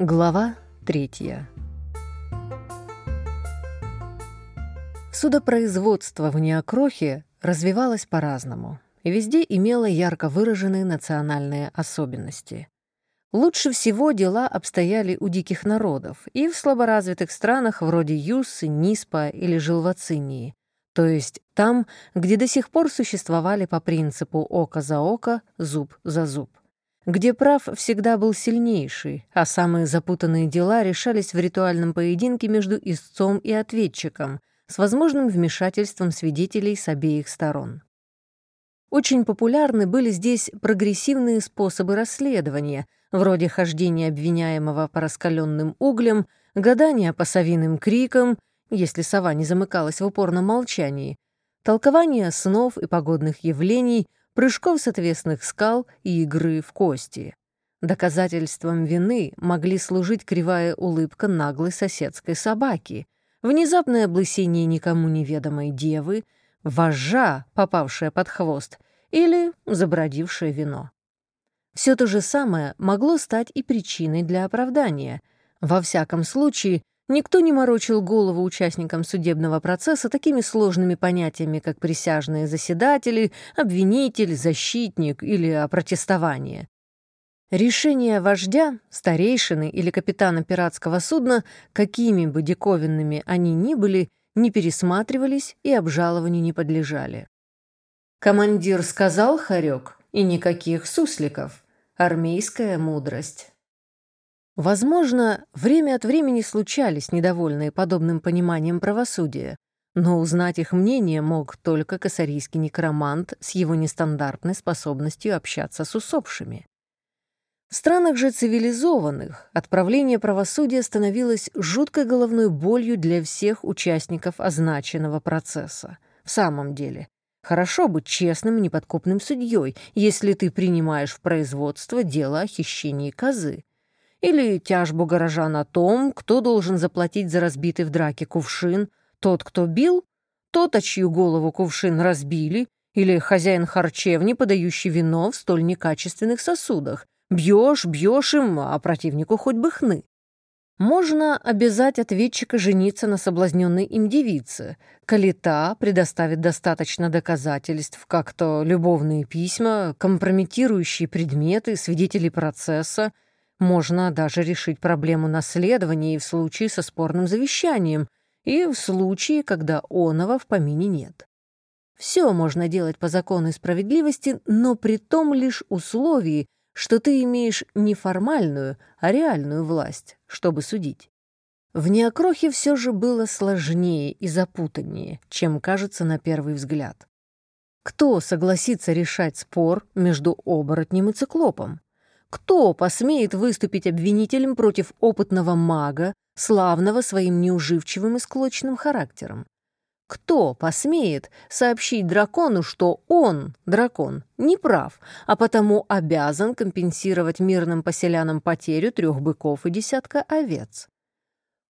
Глава третья. Судопроизводство в Неокрохе развивалось по-разному и везде имело ярко выраженные национальные особенности. Лучше всего дела обстояли у диких народов и в слаборазвитых странах вроде Юссы, Ниспа или Жилвацинии, то есть там, где до сих пор существовали по принципу око за око, зуб за зуб где прав всегда был сильнейший, а самые запутанные дела решались в ритуальном поединке между истцом и ответчиком с возможным вмешательством свидетелей с обеих сторон. Очень популярны были здесь прогрессивные способы расследования, вроде хождения обвиняемого по раскаленным углям, гадания по совиным крикам, если сова не замыкалась в упорном молчании, толкования снов и погодных явлений — прыжков с отвесных скал и игры в кости. Доказательством вины могли служить кривая улыбка наглой соседской собаки, внезапное облысение никому неведомой девы, вожжа, попавшая под хвост, или забродившее вино. Все то же самое могло стать и причиной для оправдания. Во всяком случае, Никто не морочил голову участникам судебного процесса такими сложными понятиями, как присяжные заседатели, обвинитель, защитник или опротестование. Решения вождя, старейшины или капитана пиратского судна, какими бы диковинными они ни были, не пересматривались и обжалованию не подлежали. Командир сказал Харек, и никаких сусликов. Армейская мудрость. Возможно, время от времени случались недовольные подобным пониманием правосудия, но узнать их мнение мог только косарийский некромант с его нестандартной способностью общаться с усопшими. В странах же цивилизованных отправление правосудия становилось жуткой головной болью для всех участников означенного процесса. В самом деле, хорошо быть честным и неподкупным судьей, если ты принимаешь в производство дело о хищении козы или тяжбу горожан о том, кто должен заплатить за разбитый в драке кувшин, тот, кто бил, тот, о чью голову кувшин разбили, или хозяин харчевни, подающий вино в столь некачественных сосудах. Бьешь, бьешь им, а противнику хоть бы хны. Можно обязать ответчика жениться на соблазненной им девице, коли та предоставит достаточно доказательств, как то любовные письма, компрометирующие предметы, свидетели процесса — можно даже решить проблему наследования и в случае со спорным завещанием, и в случае, когда оного в помине нет. Все можно делать по закону и справедливости, но при том лишь условии, что ты имеешь не формальную, а реальную власть, чтобы судить. В неокрохе все же было сложнее и запутаннее, чем кажется на первый взгляд. Кто согласится решать спор между оборотнем и циклопом? Кто посмеет выступить обвинителем против опытного мага, славного своим неуживчивым и склочным характером? Кто посмеет сообщить дракону, что он, дракон, не прав, а потому обязан компенсировать мирным поселянам потерю трех быков и десятка овец?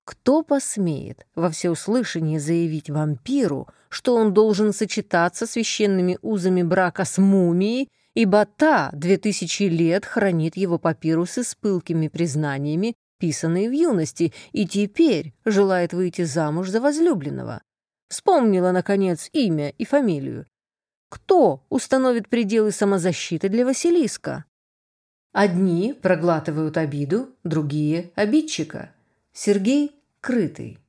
Кто посмеет во всеуслышание заявить вампиру, что он должен сочетаться священными узами брака с мумией ибо та две тысячи лет хранит его папирусы с пылкими признаниями, писанные в юности, и теперь желает выйти замуж за возлюбленного. Вспомнила, наконец, имя и фамилию. Кто установит пределы самозащиты для Василиска? Одни проглатывают обиду, другие — обидчика. Сергей Крытый.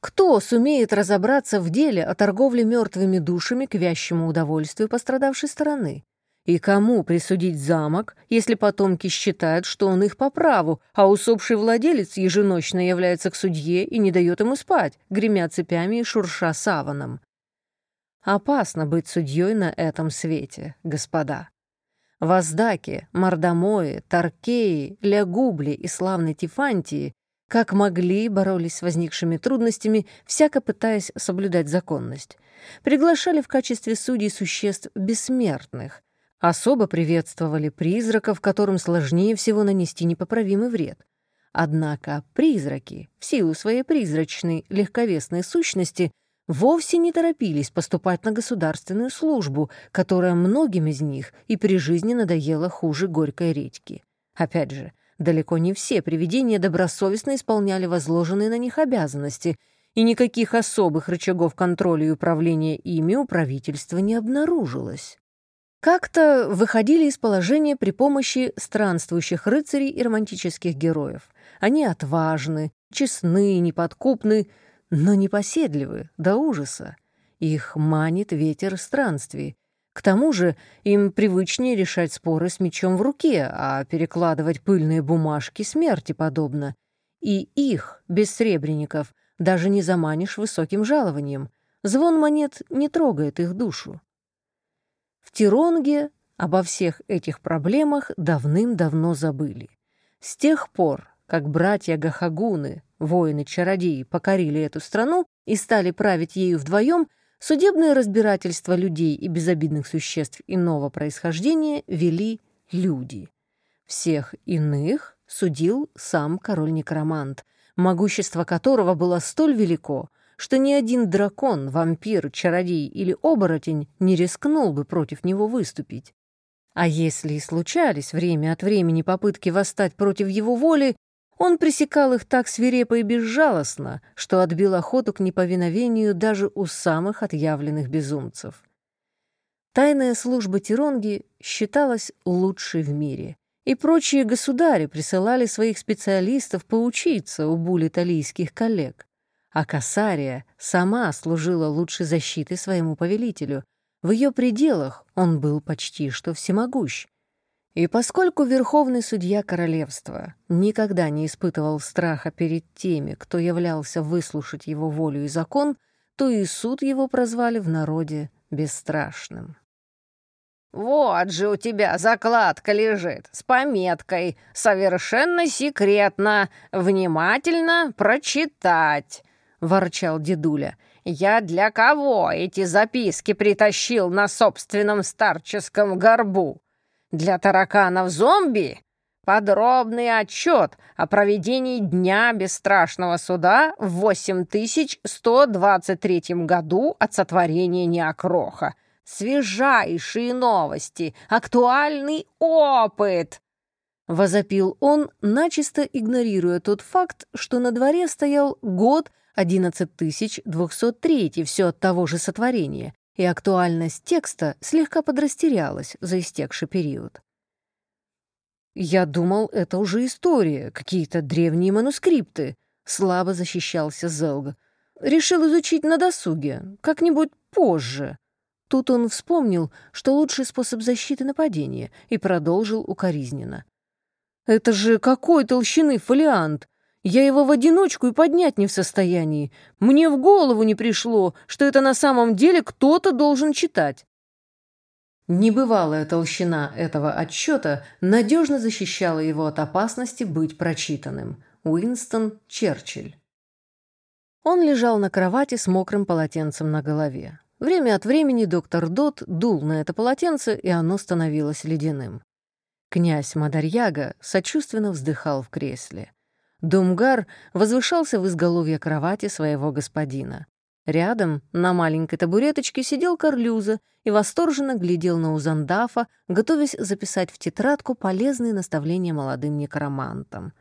Кто сумеет разобраться в деле о торговле мертвыми душами к вящему удовольствию пострадавшей стороны? И кому присудить замок, если потомки считают, что он их по праву, а усопший владелец еженочно является к судье и не дает ему спать, гремя цепями и шурша саваном? Опасно быть судьей на этом свете, господа. Воздаки, Мардамои, Таркеи, Лягубли и славной Тифантии как могли боролись с возникшими трудностями, всяко пытаясь соблюдать законность. Приглашали в качестве судей существ бессмертных, Особо приветствовали призраков, которым сложнее всего нанести непоправимый вред. Однако призраки, в силу своей призрачной, легковесной сущности, вовсе не торопились поступать на государственную службу, которая многим из них и при жизни надоела хуже горькой редьки. Опять же, далеко не все привидения добросовестно исполняли возложенные на них обязанности, и никаких особых рычагов контроля и управления ими у правительства не обнаружилось. Как-то выходили из положения при помощи странствующих рыцарей и романтических героев. Они отважны, честны, неподкупны, но непоседливы до ужаса. Их манит ветер странствий. К тому же им привычнее решать споры с мечом в руке, а перекладывать пыльные бумажки смерти подобно. И их, без сребреников, даже не заманишь высоким жалованием. Звон монет не трогает их душу. В Тиронге обо всех этих проблемах давным-давно забыли. С тех пор, как братья Гахагуны, воины-чародеи, покорили эту страну и стали править ею вдвоем, судебное разбирательство людей и безобидных существ иного происхождения вели люди. Всех иных судил сам король-некромант, могущество которого было столь велико, что ни один дракон, вампир, чародей или оборотень не рискнул бы против него выступить. А если и случались время от времени попытки восстать против его воли, он пресекал их так свирепо и безжалостно, что отбил охоту к неповиновению даже у самых отъявленных безумцев. Тайная служба Тиронги считалась лучшей в мире, и прочие государи присылали своих специалистов поучиться у булиталийских коллег а Касария сама служила лучшей защитой своему повелителю. В ее пределах он был почти что всемогущ. И поскольку верховный судья королевства никогда не испытывал страха перед теми, кто являлся выслушать его волю и закон, то и суд его прозвали в народе бесстрашным. «Вот же у тебя закладка лежит с пометкой «Совершенно секретно, внимательно прочитать». — ворчал дедуля. «Я для кого эти записки притащил на собственном старческом горбу? Для тараканов-зомби? Подробный отчет о проведении Дня Бесстрашного Суда в 8123 году от сотворения Неокроха. Свежайшие новости, актуальный опыт!» Возопил он, начисто игнорируя тот факт, что на дворе стоял год 11203, все от того же сотворения, и актуальность текста слегка подрастерялась за истекший период. «Я думал, это уже история, какие-то древние манускрипты», — слабо защищался Зелг. «Решил изучить на досуге, как-нибудь позже». Тут он вспомнил, что лучший способ защиты нападения, и продолжил укоризненно. «Это же какой толщины фолиант! Я его в одиночку и поднять не в состоянии. Мне в голову не пришло, что это на самом деле кто-то должен читать. Небывалая толщина этого отчета надежно защищала его от опасности быть прочитанным. Уинстон Черчилль. Он лежал на кровати с мокрым полотенцем на голове. Время от времени доктор Дот дул на это полотенце, и оно становилось ледяным. Князь Мадарьяга сочувственно вздыхал в кресле. Думгар возвышался в изголовье кровати своего господина. Рядом, на маленькой табуреточке, сидел Карлюза и восторженно глядел на Узандафа, готовясь записать в тетрадку полезные наставления молодым некромантам.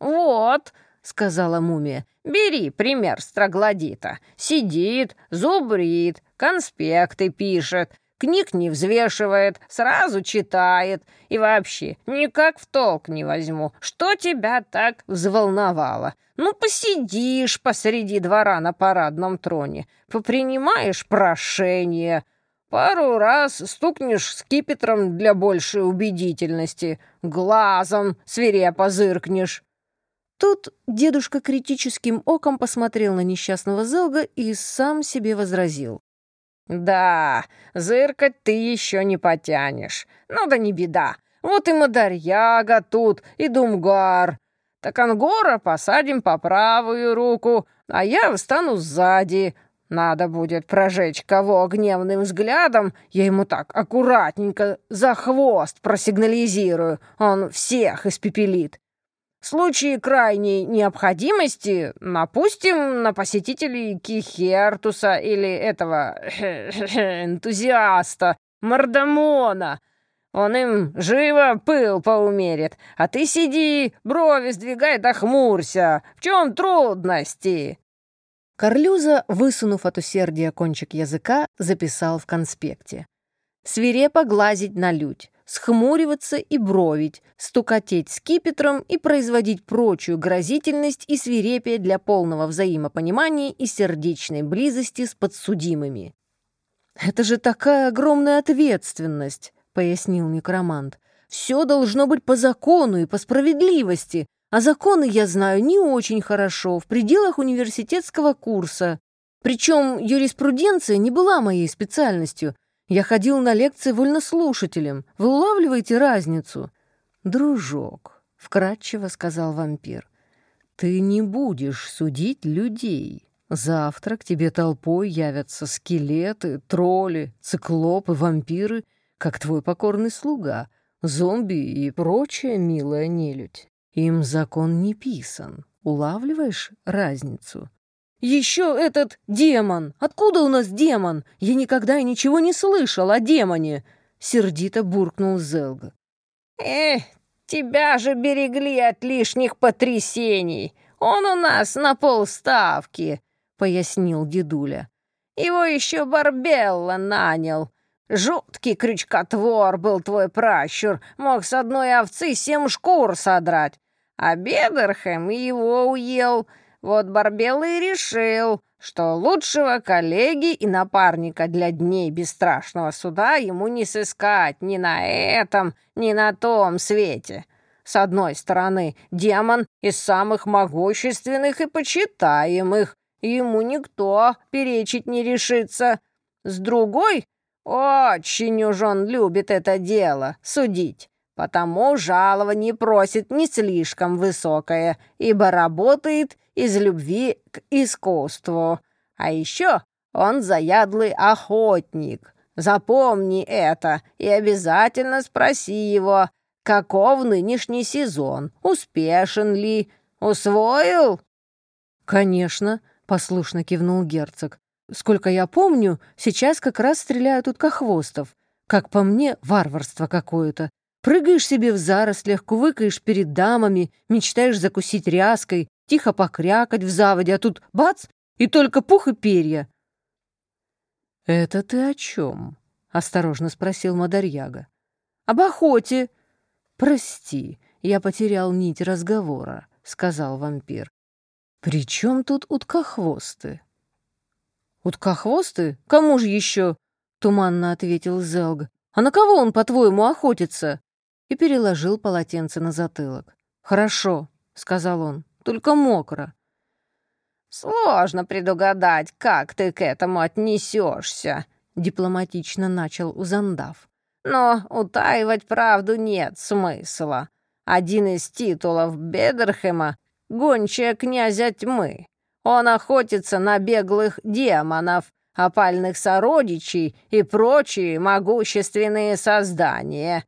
«Вот», — сказала мумия, — «бери пример с троглодита. Сидит, зубрит, конспекты пишет, книг не взвешивает, сразу читает. И вообще, никак в толк не возьму, что тебя так взволновало. Ну, посидишь посреди двора на парадном троне, попринимаешь прошение, пару раз стукнешь скипетром для большей убедительности, глазом свирепо зыркнешь. Тут дедушка критическим оком посмотрел на несчастного Зелга и сам себе возразил. «Да, зыркать ты еще не потянешь. Ну да не беда. Вот и Мадарьяга тут, и Думгар. Так Ангора посадим по правую руку, а я встану сзади. Надо будет прожечь кого гневным взглядом, я ему так аккуратненько за хвост просигнализирую, он всех испепелит. В случае крайней необходимости напустим на посетителей Кихертуса или этого энтузиаста Мардамона. Он им живо пыл поумерит, а ты сиди, брови сдвигай да хмурься. В чем трудности?» Карлюза, высунув от усердия кончик языка, записал в конспекте. «Свирепо глазить на людь, схмуриваться и бровить, стукатеть скипетром и производить прочую грозительность и свирепие для полного взаимопонимания и сердечной близости с подсудимыми». «Это же такая огромная ответственность!» — пояснил некромант. «Все должно быть по закону и по справедливости, а законы я знаю не очень хорошо, в пределах университетского курса. Причем юриспруденция не была моей специальностью. Я ходил на лекции вольнослушателем. Вы улавливаете разницу?» «Дружок», — вкратчиво сказал вампир, — «ты не будешь судить людей. Завтра к тебе толпой явятся скелеты, тролли, циклопы, вампиры, как твой покорный слуга, зомби и прочая милая нелюдь. Им закон не писан. Улавливаешь разницу? Еще этот демон! Откуда у нас демон? Я никогда и ничего не слышал о демоне!» Сердито буркнул Зелга. «Эх, тебя же берегли от лишних потрясений. Он у нас на полставки», — пояснил дедуля. «Его еще Барбелла нанял. Жуткий крючкотвор был твой пращур, мог с одной овцы семь шкур содрать. А Бедерхэм его уел. Вот Барбелла и решил, что лучшего коллеги и напарника для дней бесстрашного суда ему не сыскать ни на этом, ни на том свете. С одной стороны, демон из самых могущественных и почитаемых, ему никто перечить не решится. С другой, очень уж он любит это дело, судить. Потому жалование просит не слишком высокое, ибо работает из любви к искусству. А еще он заядлый охотник. Запомни это и обязательно спроси его, каков нынешний сезон, успешен ли, усвоил?» «Конечно», — послушно кивнул герцог. «Сколько я помню, сейчас как раз стреляют уткохвостов. Как по мне, варварство какое-то. Прыгаешь себе в зарослях, кувыкаешь перед дамами, мечтаешь закусить ряской, тихо покрякать в заводе, а тут бац, и только пух и перья. «Это ты о чем?» — осторожно спросил Мадарьяга. «Об охоте». «Прости, я потерял нить разговора», — сказал вампир. «При чем тут уткохвосты?» «Уткохвосты? Кому же еще?» — туманно ответил Зелг. «А на кого он, по-твоему, охотится?» И переложил полотенце на затылок. «Хорошо», — сказал он, — «только мокро». «Сложно предугадать, как ты к этому отнесешься», — дипломатично начал Узандав. «Но утаивать правду нет смысла. Один из титулов Бедерхема — гончая князя тьмы. Он охотится на беглых демонов, опальных сородичей и прочие могущественные создания.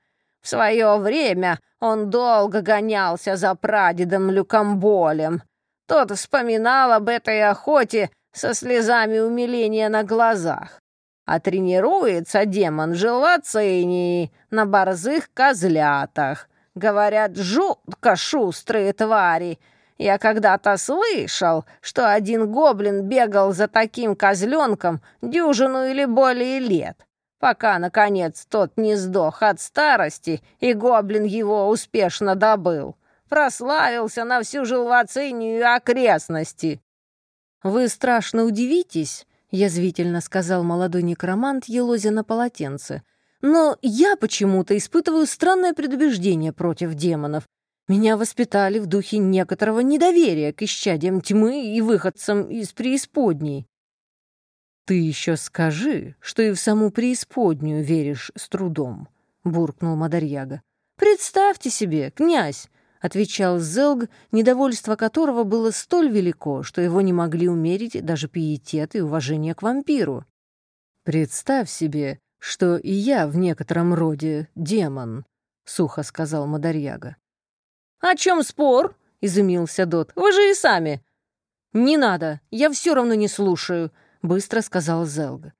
В свое время он долго гонялся за прадедом Люкомболем. Тот вспоминал об этой охоте со слезами умиления на глазах. А тренируется демон желацинии на борзых козлятах. Говорят, жутко шустрые твари. Я когда-то слышал, что один гоблин бегал за таким козленком дюжину или более лет пока, наконец, тот не сдох от старости, и гоблин его успешно добыл. Прославился на всю Желвацинию окрестности. «Вы страшно удивитесь», — язвительно сказал молодой некромант, елозя на полотенце. «Но я почему-то испытываю странное предубеждение против демонов. Меня воспитали в духе некоторого недоверия к исчадиям тьмы и выходцам из преисподней. «Ты еще скажи, что и в саму преисподнюю веришь с трудом», — буркнул Мадарьяга. «Представьте себе, князь!» — отвечал Зелг, недовольство которого было столь велико, что его не могли умерить даже пиетет и уважение к вампиру. «Представь себе, что и я в некотором роде демон», — сухо сказал Мадарьяга. «О чем спор?» — изумился Дот. «Вы же и сами». «Не надо, я все равно не слушаю», быстро сказал Зелга.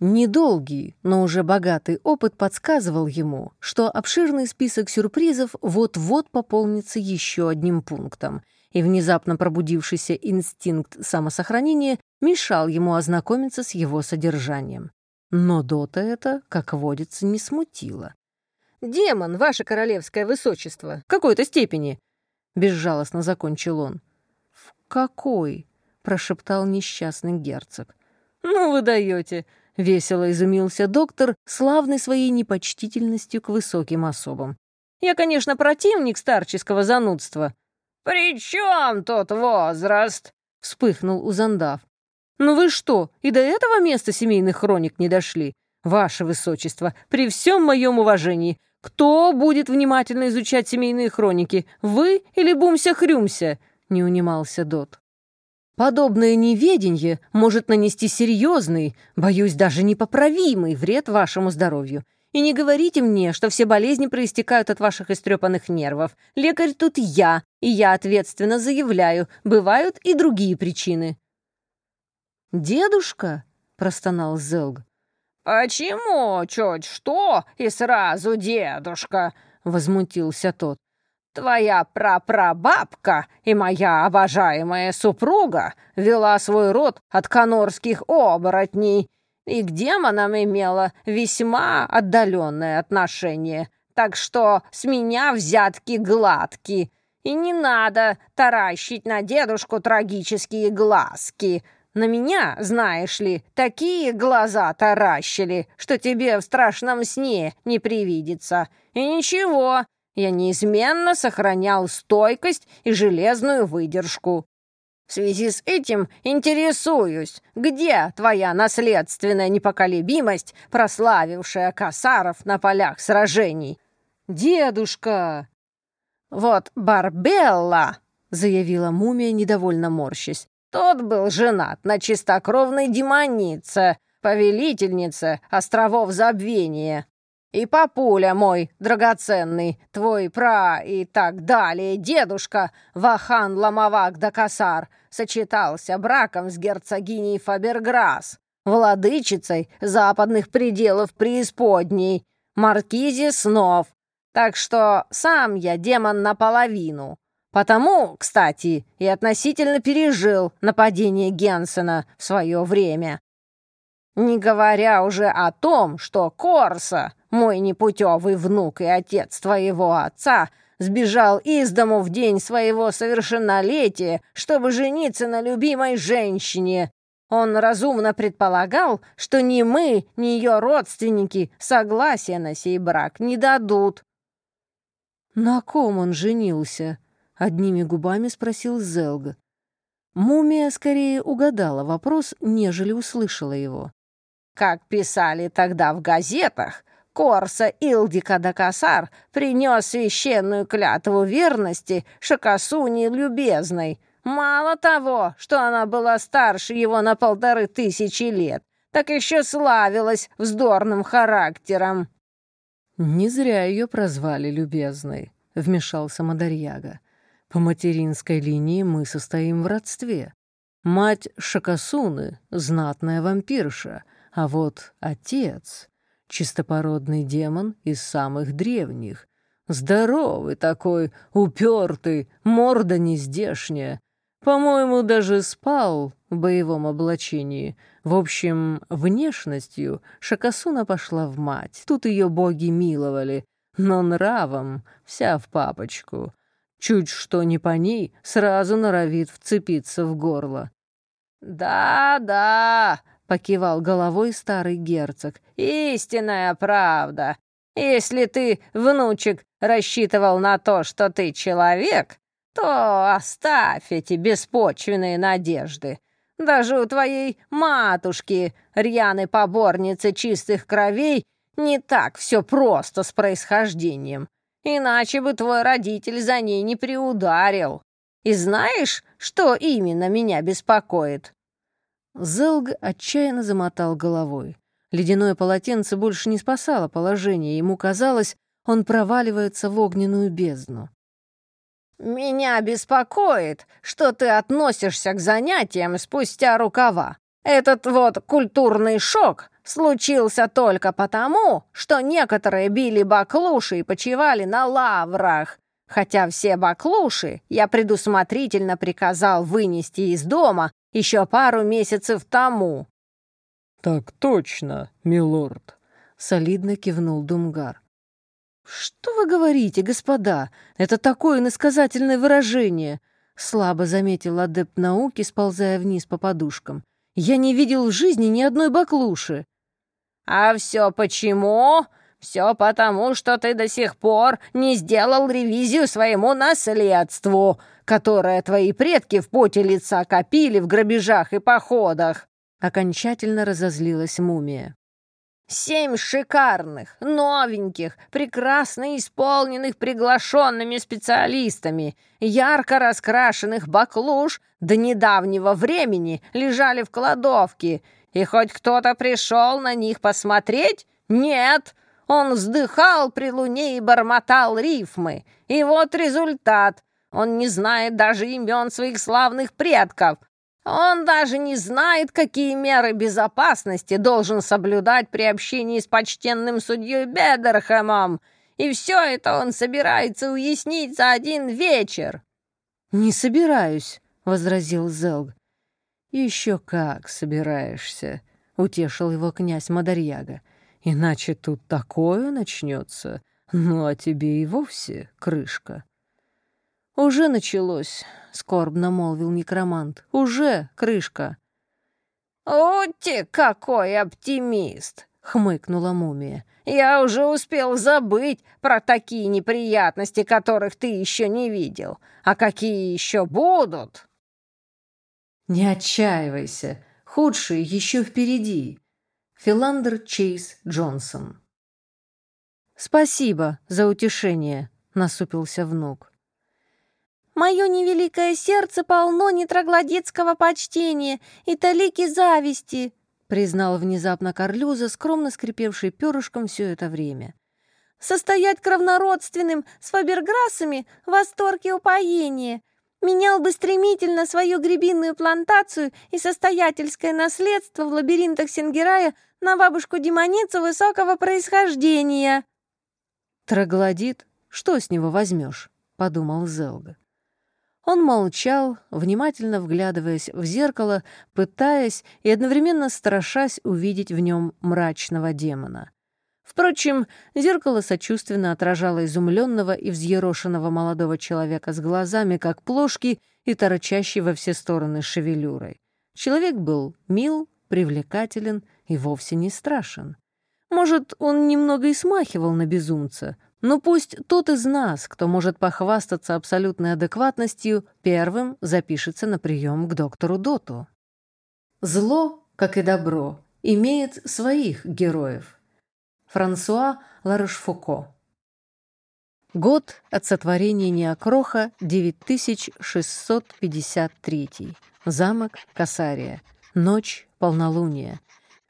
Недолгий, но уже богатый опыт подсказывал ему, что обширный список сюрпризов вот-вот пополнится еще одним пунктом, и внезапно пробудившийся инстинкт самосохранения мешал ему ознакомиться с его содержанием. Но Дота это, как водится, не смутило. «Демон, ваше королевское высочество, в какой-то степени!» — безжалостно закончил он. «В какой?» — прошептал несчастный герцог. «Ну вы даете!» — весело изумился доктор, славный своей непочтительностью к высоким особам. «Я, конечно, противник старческого занудства». «При чем тут возраст?» — вспыхнул Узандав. «Ну вы что, и до этого места семейных хроник не дошли? Ваше Высочество, при всем моем уважении, кто будет внимательно изучать семейные хроники, вы или Бумся-Хрюмся?» — не унимался Дот. Подобное неведение может нанести серьезный, боюсь, даже непоправимый вред вашему здоровью. И не говорите мне, что все болезни проистекают от ваших истрепанных нервов. Лекарь тут я, и я ответственно заявляю, бывают и другие причины». «Дедушка?» — простонал Зелг. «Почему чуть что и сразу дедушка?» — возмутился тот. Твоя прапрабабка и моя обожаемая супруга вела свой род от конорских оборотней и к демонам имела весьма отдаленное отношение, так что с меня взятки гладки, и не надо таращить на дедушку трагические глазки. На меня, знаешь ли, такие глаза таращили, что тебе в страшном сне не привидится. И ничего, я неизменно сохранял стойкость и железную выдержку. В связи с этим интересуюсь, где твоя наследственная непоколебимость, прославившая косаров на полях сражений? Дедушка! Вот Барбелла, заявила мумия, недовольно морщась. Тот был женат на чистокровной демонице, повелительнице островов забвения. И папуля мой драгоценный, твой пра и так далее, дедушка Вахан Ламавак Дакасар, сочетался браком с герцогиней Фаберграс, владычицей западных пределов преисподней, маркизе снов. Так что сам я демон наполовину. Потому, кстати, и относительно пережил нападение Генсена в свое время. Не говоря уже о том, что Корса, мой непутевый внук и отец твоего отца, сбежал из дому в день своего совершеннолетия, чтобы жениться на любимой женщине. Он разумно предполагал, что ни мы, ни ее родственники согласия на сей брак не дадут. «На ком он женился?» — одними губами спросил Зелга. Мумия скорее угадала вопрос, нежели услышала его. Как писали тогда в газетах, Корса Илдика Дакасар принес священную клятву верности Шакасуни любезной. Мало того, что она была старше его на полторы тысячи лет, так еще славилась вздорным характером. «Не зря ее прозвали любезной», — вмешался Мадарьяга. «По материнской линии мы состоим в родстве. Мать Шакасуны — знатная вампирша, а вот отец — чистопородный демон из самых древних. Здоровый такой, упертый, морда нездешняя. По-моему, даже спал в боевом облачении. В общем, внешностью Шакасуна пошла в мать. Тут ее боги миловали, но нравом вся в папочку. Чуть что не по ней, сразу норовит вцепиться в горло. «Да-да», покивал головой старый герцог. «Истинная правда. Если ты, внучек, рассчитывал на то, что ты человек, то оставь эти беспочвенные надежды. Даже у твоей матушки, рьяной поборницы чистых кровей, не так все просто с происхождением. Иначе бы твой родитель за ней не приударил. И знаешь, что именно меня беспокоит? Зелг отчаянно замотал головой. Ледяное полотенце больше не спасало положение, ему казалось, он проваливается в огненную бездну. «Меня беспокоит, что ты относишься к занятиям спустя рукава. Этот вот культурный шок случился только потому, что некоторые били баклуши и почивали на лаврах. Хотя все баклуши я предусмотрительно приказал вынести из дома еще пару месяцев тому». «Так точно, милорд», — солидно кивнул Думгар. «Что вы говорите, господа? Это такое насказательное выражение!» Слабо заметил адепт науки, сползая вниз по подушкам. «Я не видел в жизни ни одной баклуши». «А все почему? Все потому, что ты до сих пор не сделал ревизию своему наследству, которое твои предки в поте лица копили в грабежах и походах!» Окончательно разозлилась мумия. Семь шикарных, новеньких, прекрасно исполненных приглашенными специалистами, ярко раскрашенных баклуш до недавнего времени лежали в кладовке. И хоть кто-то пришел на них посмотреть? Нет! Он вздыхал при луне и бормотал рифмы. И вот результат. Он не знает даже имен своих славных предков, он даже не знает, какие меры безопасности должен соблюдать при общении с почтенным судьей Бедерхэмом. И все это он собирается уяснить за один вечер». «Не собираюсь», — возразил Зелг. «Еще как собираешься», — утешил его князь Мадарьяга. «Иначе тут такое начнется, ну а тебе и вовсе крышка». «Уже началось», — скорбно молвил некромант. «Уже крышка». «Ути, какой оптимист!» — хмыкнула мумия. «Я уже успел забыть про такие неприятности, которых ты еще не видел. А какие еще будут?» «Не отчаивайся. Худшие еще впереди». Филандер Чейз Джонсон. «Спасибо за утешение», — насупился внук. Мое невеликое сердце полно нетроглодетского почтения и талики зависти», признал внезапно Карлюза, скромно скрипевший перышком все это время. «Состоять кровнородственным с фаберграссами — восторг и упоение. Менял бы стремительно свою гребинную плантацию и состоятельское наследство в лабиринтах Сингерая на бабушку-демоницу высокого происхождения». «Троглодит? Что с него возьмешь?» — подумал Зелга. Он молчал, внимательно вглядываясь в зеркало, пытаясь и одновременно страшась увидеть в нем мрачного демона. Впрочем, зеркало сочувственно отражало изумленного и взъерошенного молодого человека с глазами, как плошки, и торчащей во все стороны шевелюрой. Человек был мил, привлекателен и вовсе не страшен. Может, он немного и смахивал на безумца, но пусть тот из нас, кто может похвастаться абсолютной адекватностью, первым запишется на прием к доктору Доту. Зло, как и добро, имеет своих героев. Франсуа Ларошфуко Год от сотворения Неокроха 9653. Замок Касария. Ночь полнолуния.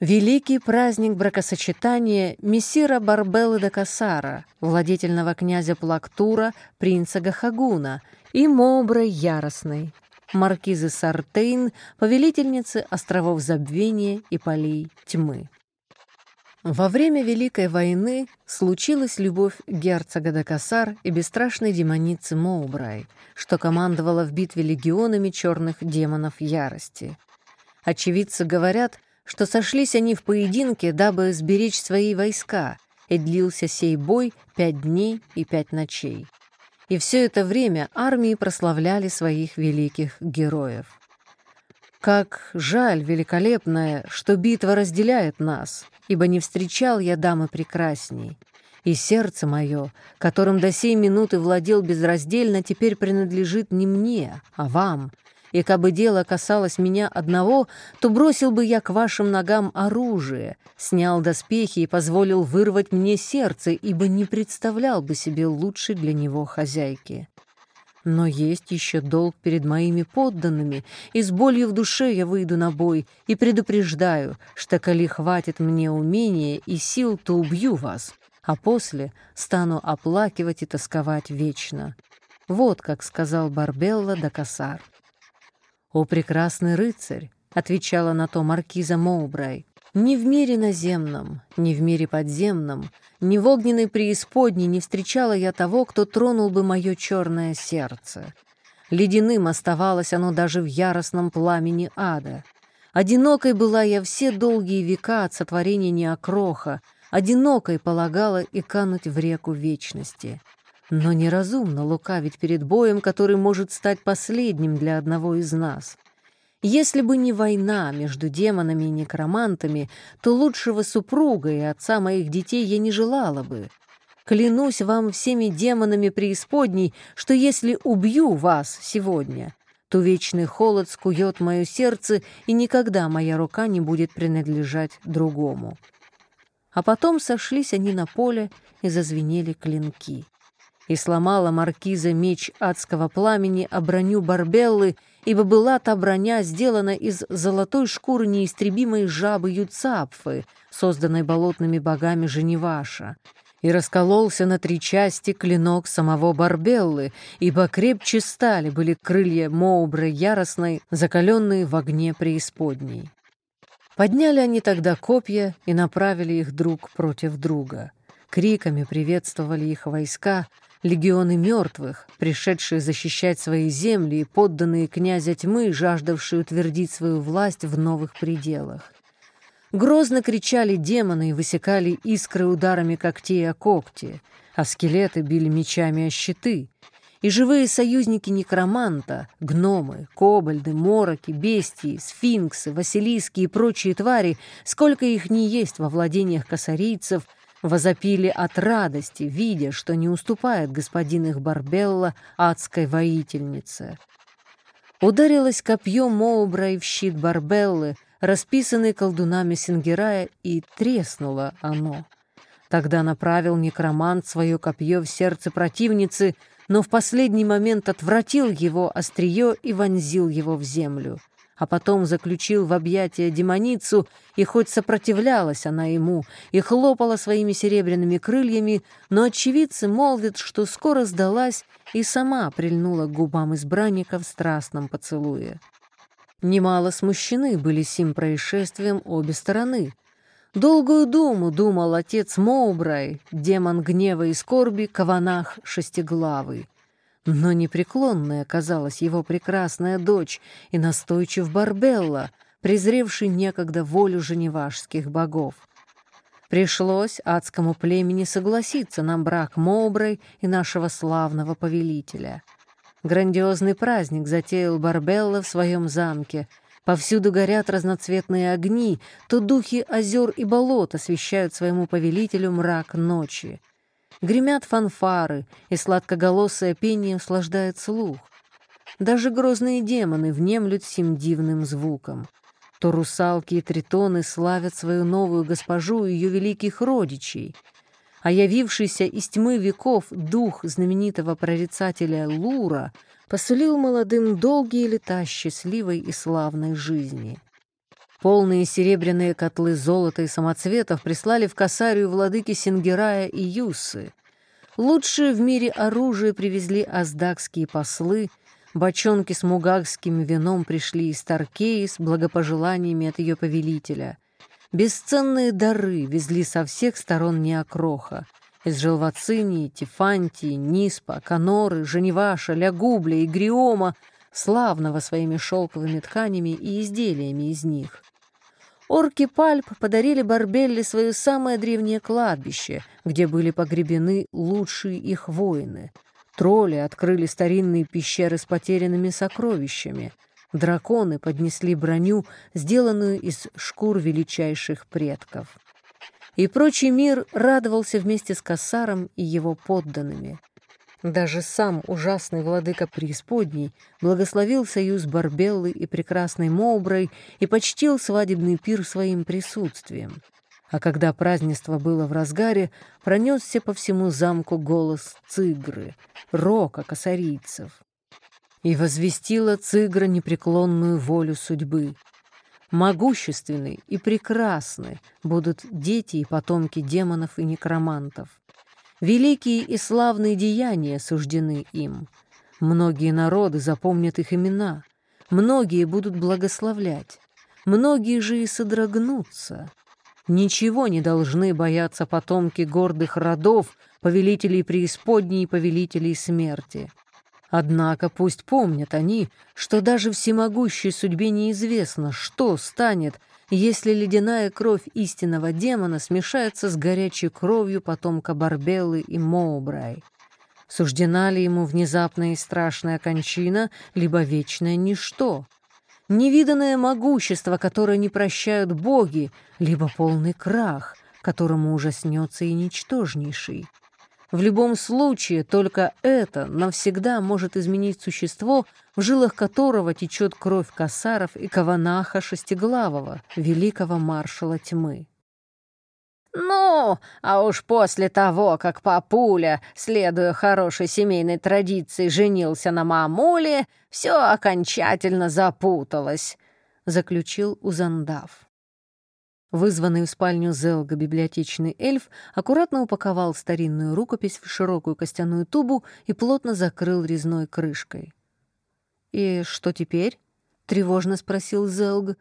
Великий праздник бракосочетания мессира Барбеллы де Касара, владетельного князя Плактура, принца Гахагуна и Мобры Яростной, маркизы Сартейн, повелительницы островов Забвения и полей Тьмы. Во время Великой войны случилась любовь герцога де Касар и бесстрашной демоницы Моубрай, что командовала в битве легионами черных демонов ярости. Очевидцы говорят, что сошлись они в поединке, дабы сберечь свои войска, и длился сей бой пять дней и пять ночей. И все это время армии прославляли своих великих героев. Как жаль великолепная, что битва разделяет нас, ибо не встречал я дамы прекрасней. И сердце мое, которым до сей минуты владел безраздельно, теперь принадлежит не мне, а вам, и кабы дело касалось меня одного, то бросил бы я к вашим ногам оружие, снял доспехи и позволил вырвать мне сердце, ибо не представлял бы себе лучшей для него хозяйки. Но есть еще долг перед моими подданными, и с болью в душе я выйду на бой и предупреждаю, что коли хватит мне умения и сил, то убью вас, а после стану оплакивать и тосковать вечно. Вот как сказал Барбелла да Касар. «О, прекрасный рыцарь!» — отвечала на то маркиза Моубрай. Ни в мире наземном, ни в мире подземном, ни в огненной преисподней не встречала я того, кто тронул бы мое черное сердце. Ледяным оставалось оно даже в яростном пламени ада. Одинокой была я все долгие века от сотворения неокроха, одинокой полагала и кануть в реку вечности. Но неразумно лукавить перед боем, который может стать последним для одного из нас. Если бы не война между демонами и некромантами, то лучшего супруга и отца моих детей я не желала бы. Клянусь вам всеми демонами преисподней, что если убью вас сегодня, то вечный холод скует мое сердце, и никогда моя рука не будет принадлежать другому. А потом сошлись они на поле и зазвенели клинки и сломала маркиза меч адского пламени о броню Барбеллы, ибо была та броня сделана из золотой шкуры неистребимой жабы Юцапфы, созданной болотными богами Женеваша. И раскололся на три части клинок самого Барбеллы, ибо крепче стали были крылья Моубры яростной, закаленные в огне преисподней. Подняли они тогда копья и направили их друг против друга. Криками приветствовали их войска, легионы мертвых, пришедшие защищать свои земли и подданные князя тьмы, жаждавшие утвердить свою власть в новых пределах. Грозно кричали демоны и высекали искры ударами когтей о когти, а скелеты били мечами о щиты. И живые союзники некроманта, гномы, кобальды, мороки, бестии, сфинксы, василиски и прочие твари, сколько их ни есть во владениях косарийцев — возопили от радости, видя, что не уступает господин их Барбелла адской воительнице. Ударилось копье Моубрай в щит Барбеллы, расписанный колдунами Сингерая, и треснуло оно. Тогда направил некромант свое копье в сердце противницы, но в последний момент отвратил его острие и вонзил его в землю а потом заключил в объятия демоницу, и хоть сопротивлялась она ему и хлопала своими серебряными крыльями, но очевидцы молвят, что скоро сдалась и сама прильнула к губам избранника в страстном поцелуе. Немало смущены были сим происшествием обе стороны. Долгую думу думал отец Моубрай, демон гнева и скорби, каванах шестиглавый. Но непреклонной оказалась его прекрасная дочь и настойчив Барбелла, презревший некогда волю женевашских богов. Пришлось адскому племени согласиться на брак Моуброй и нашего славного повелителя. Грандиозный праздник затеял Барбелла в своем замке. Повсюду горят разноцветные огни, то духи озер и болот освещают своему повелителю мрак ночи. Гремят фанфары, и сладкоголосое пение услаждает слух. Даже грозные демоны внемлют сим дивным звуком. То русалки и тритоны славят свою новую госпожу и ее великих родичей, а явившийся из тьмы веков дух знаменитого прорицателя Лура посулил молодым долгие лета счастливой и славной жизни. Полные серебряные котлы золота и самоцветов прислали в Касарию владыки Сингерая и Юсы. Лучшее в мире оружие привезли аздакские послы, бочонки с мугагским вином пришли из Таркеи с благопожеланиями от ее повелителя. Бесценные дары везли со всех сторон Неокроха — из Желвацинии, Тифантии, Ниспа, Каноры, Женеваша, Лягубля и Гриома, славного своими шелковыми тканями и изделиями из них. Орки Пальп подарили Барбелле свое самое древнее кладбище, где были погребены лучшие их воины. Тролли открыли старинные пещеры с потерянными сокровищами. Драконы поднесли броню, сделанную из шкур величайших предков. И прочий мир радовался вместе с Кассаром и его подданными — даже сам ужасный владыка преисподней благословил союз Барбеллы и прекрасной Моуброй и почтил свадебный пир своим присутствием. А когда празднество было в разгаре, пронесся по всему замку голос цигры, рока косарийцев. И возвестила цигра непреклонную волю судьбы. Могущественны и прекрасны будут дети и потомки демонов и некромантов. Великие и славные деяния суждены им. Многие народы запомнят их имена, многие будут благословлять, многие же и содрогнутся. Ничего не должны бояться потомки гордых родов, повелителей преисподней и повелителей смерти. Однако пусть помнят они, что даже всемогущей судьбе неизвестно, что станет, если ледяная кровь истинного демона смешается с горячей кровью потомка Барбеллы и Моубрай. Суждена ли ему внезапная и страшная кончина, либо вечное ничто? Невиданное могущество, которое не прощают боги, либо полный крах, которому ужаснется и ничтожнейший? В любом случае, только это навсегда может изменить существо, в жилах которого течет кровь косаров и Каванаха Шестиглавого, великого маршала тьмы. «Ну, а уж после того, как папуля, следуя хорошей семейной традиции, женился на мамуле, все окончательно запуталось», — заключил Узандав. Вызванный в спальню Зелга библиотечный эльф аккуратно упаковал старинную рукопись в широкую костяную тубу и плотно закрыл резной крышкой. «И что теперь?» — тревожно спросил Зелг.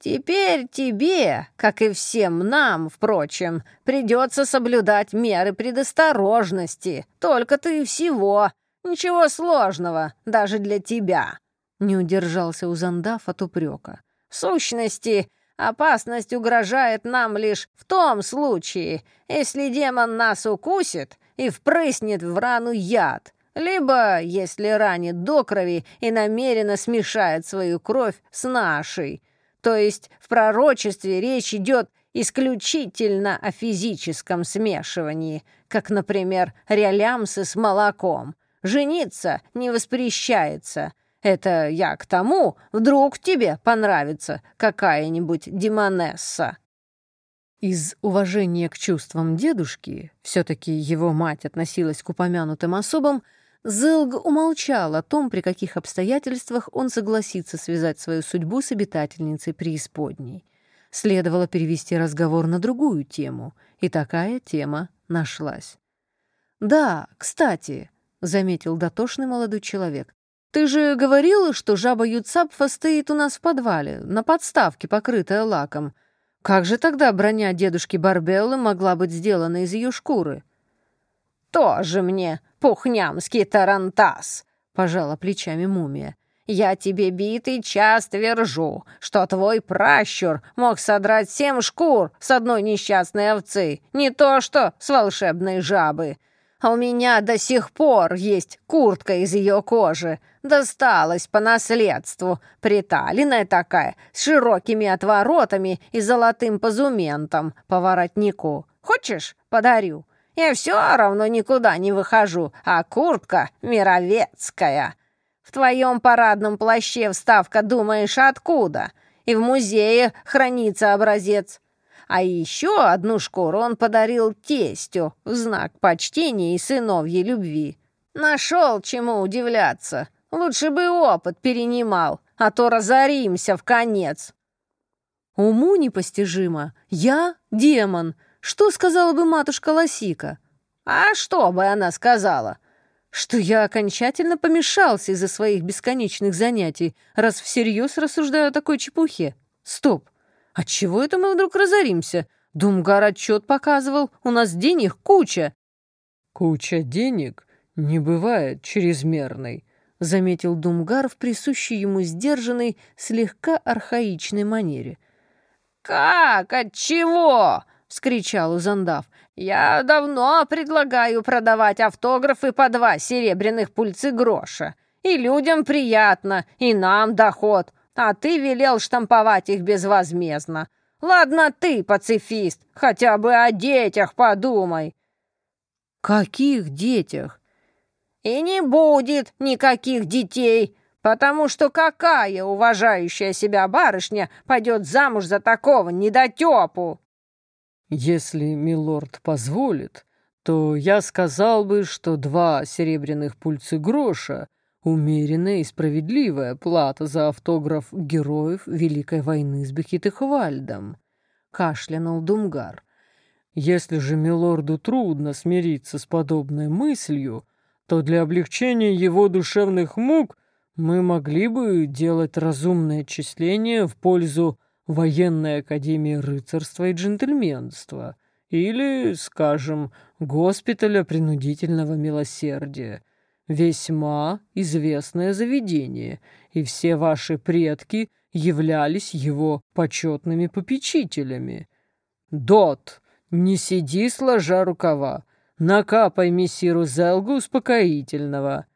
«Теперь тебе, как и всем нам, впрочем, придется соблюдать меры предосторожности. Только ты всего. Ничего сложного, даже для тебя», — не удержался Узандав от упрека. «В сущности, — Опасность угрожает нам лишь в том случае, если демон нас укусит и впрыснет в рану яд, либо если ранит до крови и намеренно смешает свою кровь с нашей. То есть в пророчестве речь идет исключительно о физическом смешивании, как, например, рялямсы с молоком. Жениться не воспрещается, это я к тому, вдруг тебе понравится какая-нибудь демонесса». Из уважения к чувствам дедушки, все-таки его мать относилась к упомянутым особам, Зелг умолчал о том, при каких обстоятельствах он согласится связать свою судьбу с обитательницей преисподней. Следовало перевести разговор на другую тему, и такая тема нашлась. «Да, кстати», — заметил дотошный молодой человек, «Ты же говорила, что жаба Юцапфа стоит у нас в подвале, на подставке, покрытая лаком. Как же тогда броня дедушки Барбеллы могла быть сделана из ее шкуры?» «Тоже мне пухнямский тарантас», — пожала плечами мумия. «Я тебе битый час твержу, что твой пращур мог содрать семь шкур с одной несчастной овцы, не то что с волшебной жабы. А у меня до сих пор есть куртка из ее кожи. Досталась по наследству. Приталенная такая, с широкими отворотами и золотым позументом по воротнику. Хочешь, подарю? Я все равно никуда не выхожу, а куртка мировецкая. В твоем парадном плаще вставка думаешь откуда? И в музее хранится образец. А еще одну шкуру он подарил тестю в знак почтения и сыновьей любви. Нашел чему удивляться. Лучше бы опыт перенимал, а то разоримся в конец. Уму непостижимо. Я демон. Что сказала бы матушка Лосика? А что бы она сказала? Что я окончательно помешался из-за своих бесконечных занятий, раз всерьез рассуждаю о такой чепухе. Стоп. Отчего это мы вдруг разоримся? Думгар отчет показывал, у нас денег куча. Куча денег не бывает чрезмерной, заметил Думгар в присущей ему сдержанной, слегка архаичной манере. «Как? Отчего?» — вскричал Узандав. «Я давно предлагаю продавать автографы по два серебряных пульцы гроша. И людям приятно, и нам доход. А ты велел штамповать их безвозмездно. Ладно ты, пацифист, хотя бы о детях подумай». «Каких детях?» «И не будет никаких детей, потому что какая уважающая себя барышня пойдет замуж за такого недотепу?» «Если милорд позволит, то я сказал бы, что два серебряных пульцы гроша — Умеренная и справедливая плата за автограф героев Великой войны с Бехитехвальдом, кашлянул Думгар. Если же милорду трудно смириться с подобной мыслью, то для облегчения его душевных мук мы могли бы делать разумное отчисление в пользу военной академии рыцарства и джентльменства или, скажем, госпиталя принудительного милосердия. Весьма известное заведение, и все ваши предки являлись его почетными попечителями. Дот, не сиди сложа рукава, накапай мессиру Зелгу успокоительного.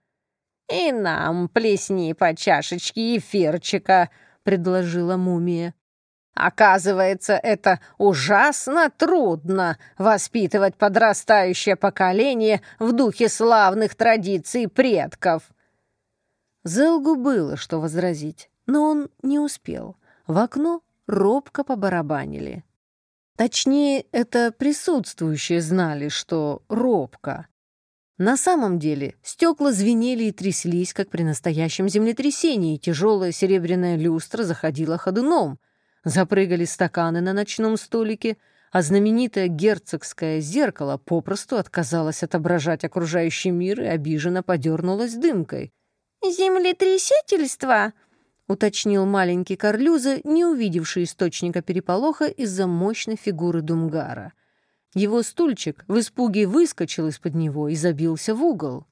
«И нам плесни по чашечке эфирчика», — предложила мумия. Оказывается, это ужасно трудно воспитывать подрастающее поколение в духе славных традиций предков. Зелгу было что возразить, но он не успел. В окно робко побарабанили. Точнее, это присутствующие знали, что робко. На самом деле стекла звенели и тряслись, как при настоящем землетрясении, тяжелая серебряная люстра заходила ходуном — Запрыгали стаканы на ночном столике, а знаменитое герцогское зеркало попросту отказалось отображать окружающий мир и обиженно подернулось дымкой. «Землетрясительство?» — уточнил маленький Карлюза, не увидевший источника переполоха из-за мощной фигуры Думгара. Его стульчик в испуге выскочил из-под него и забился в угол.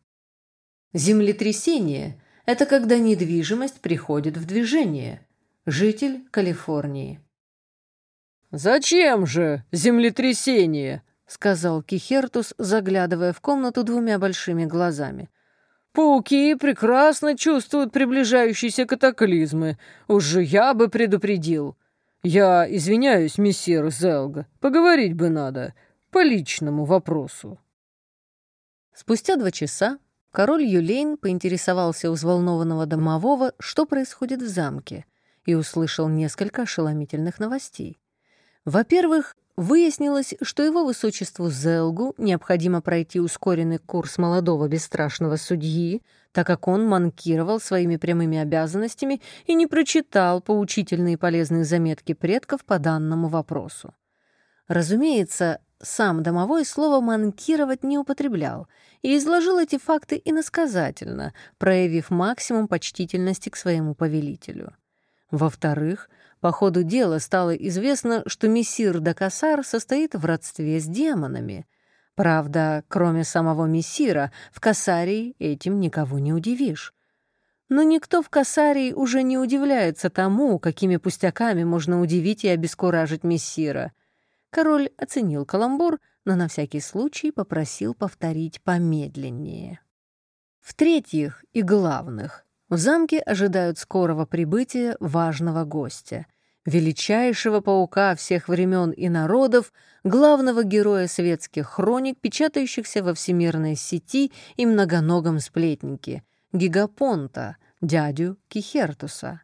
Землетрясение — это когда недвижимость приходит в движение — житель Калифорнии. «Зачем же землетрясение?» — сказал Кихертус, заглядывая в комнату двумя большими глазами. «Пауки прекрасно чувствуют приближающиеся катаклизмы. Уже я бы предупредил. Я извиняюсь, мессир Зелга, поговорить бы надо по личному вопросу». Спустя два часа король Юлейн поинтересовался у взволнованного домового, что происходит в замке и услышал несколько ошеломительных новостей. Во-первых, выяснилось, что его высочеству Зелгу необходимо пройти ускоренный курс молодого бесстрашного судьи, так как он манкировал своими прямыми обязанностями и не прочитал поучительные и полезные заметки предков по данному вопросу. Разумеется, сам домовой слово «манкировать» не употреблял и изложил эти факты иносказательно, проявив максимум почтительности к своему повелителю. Во-вторых, по ходу дела стало известно, что мессир Дакасар состоит в родстве с демонами. Правда, кроме самого мессира, в Касарии этим никого не удивишь. Но никто в Касарии уже не удивляется тому, какими пустяками можно удивить и обескуражить мессира. Король оценил каламбур, но на всякий случай попросил повторить помедленнее. В-третьих и главных, в замке ожидают скорого прибытия важного гостя, величайшего паука всех времен и народов, главного героя светских хроник, печатающихся во всемирной сети и многоногом сплетнике, Гигапонта, дядю Кихертуса.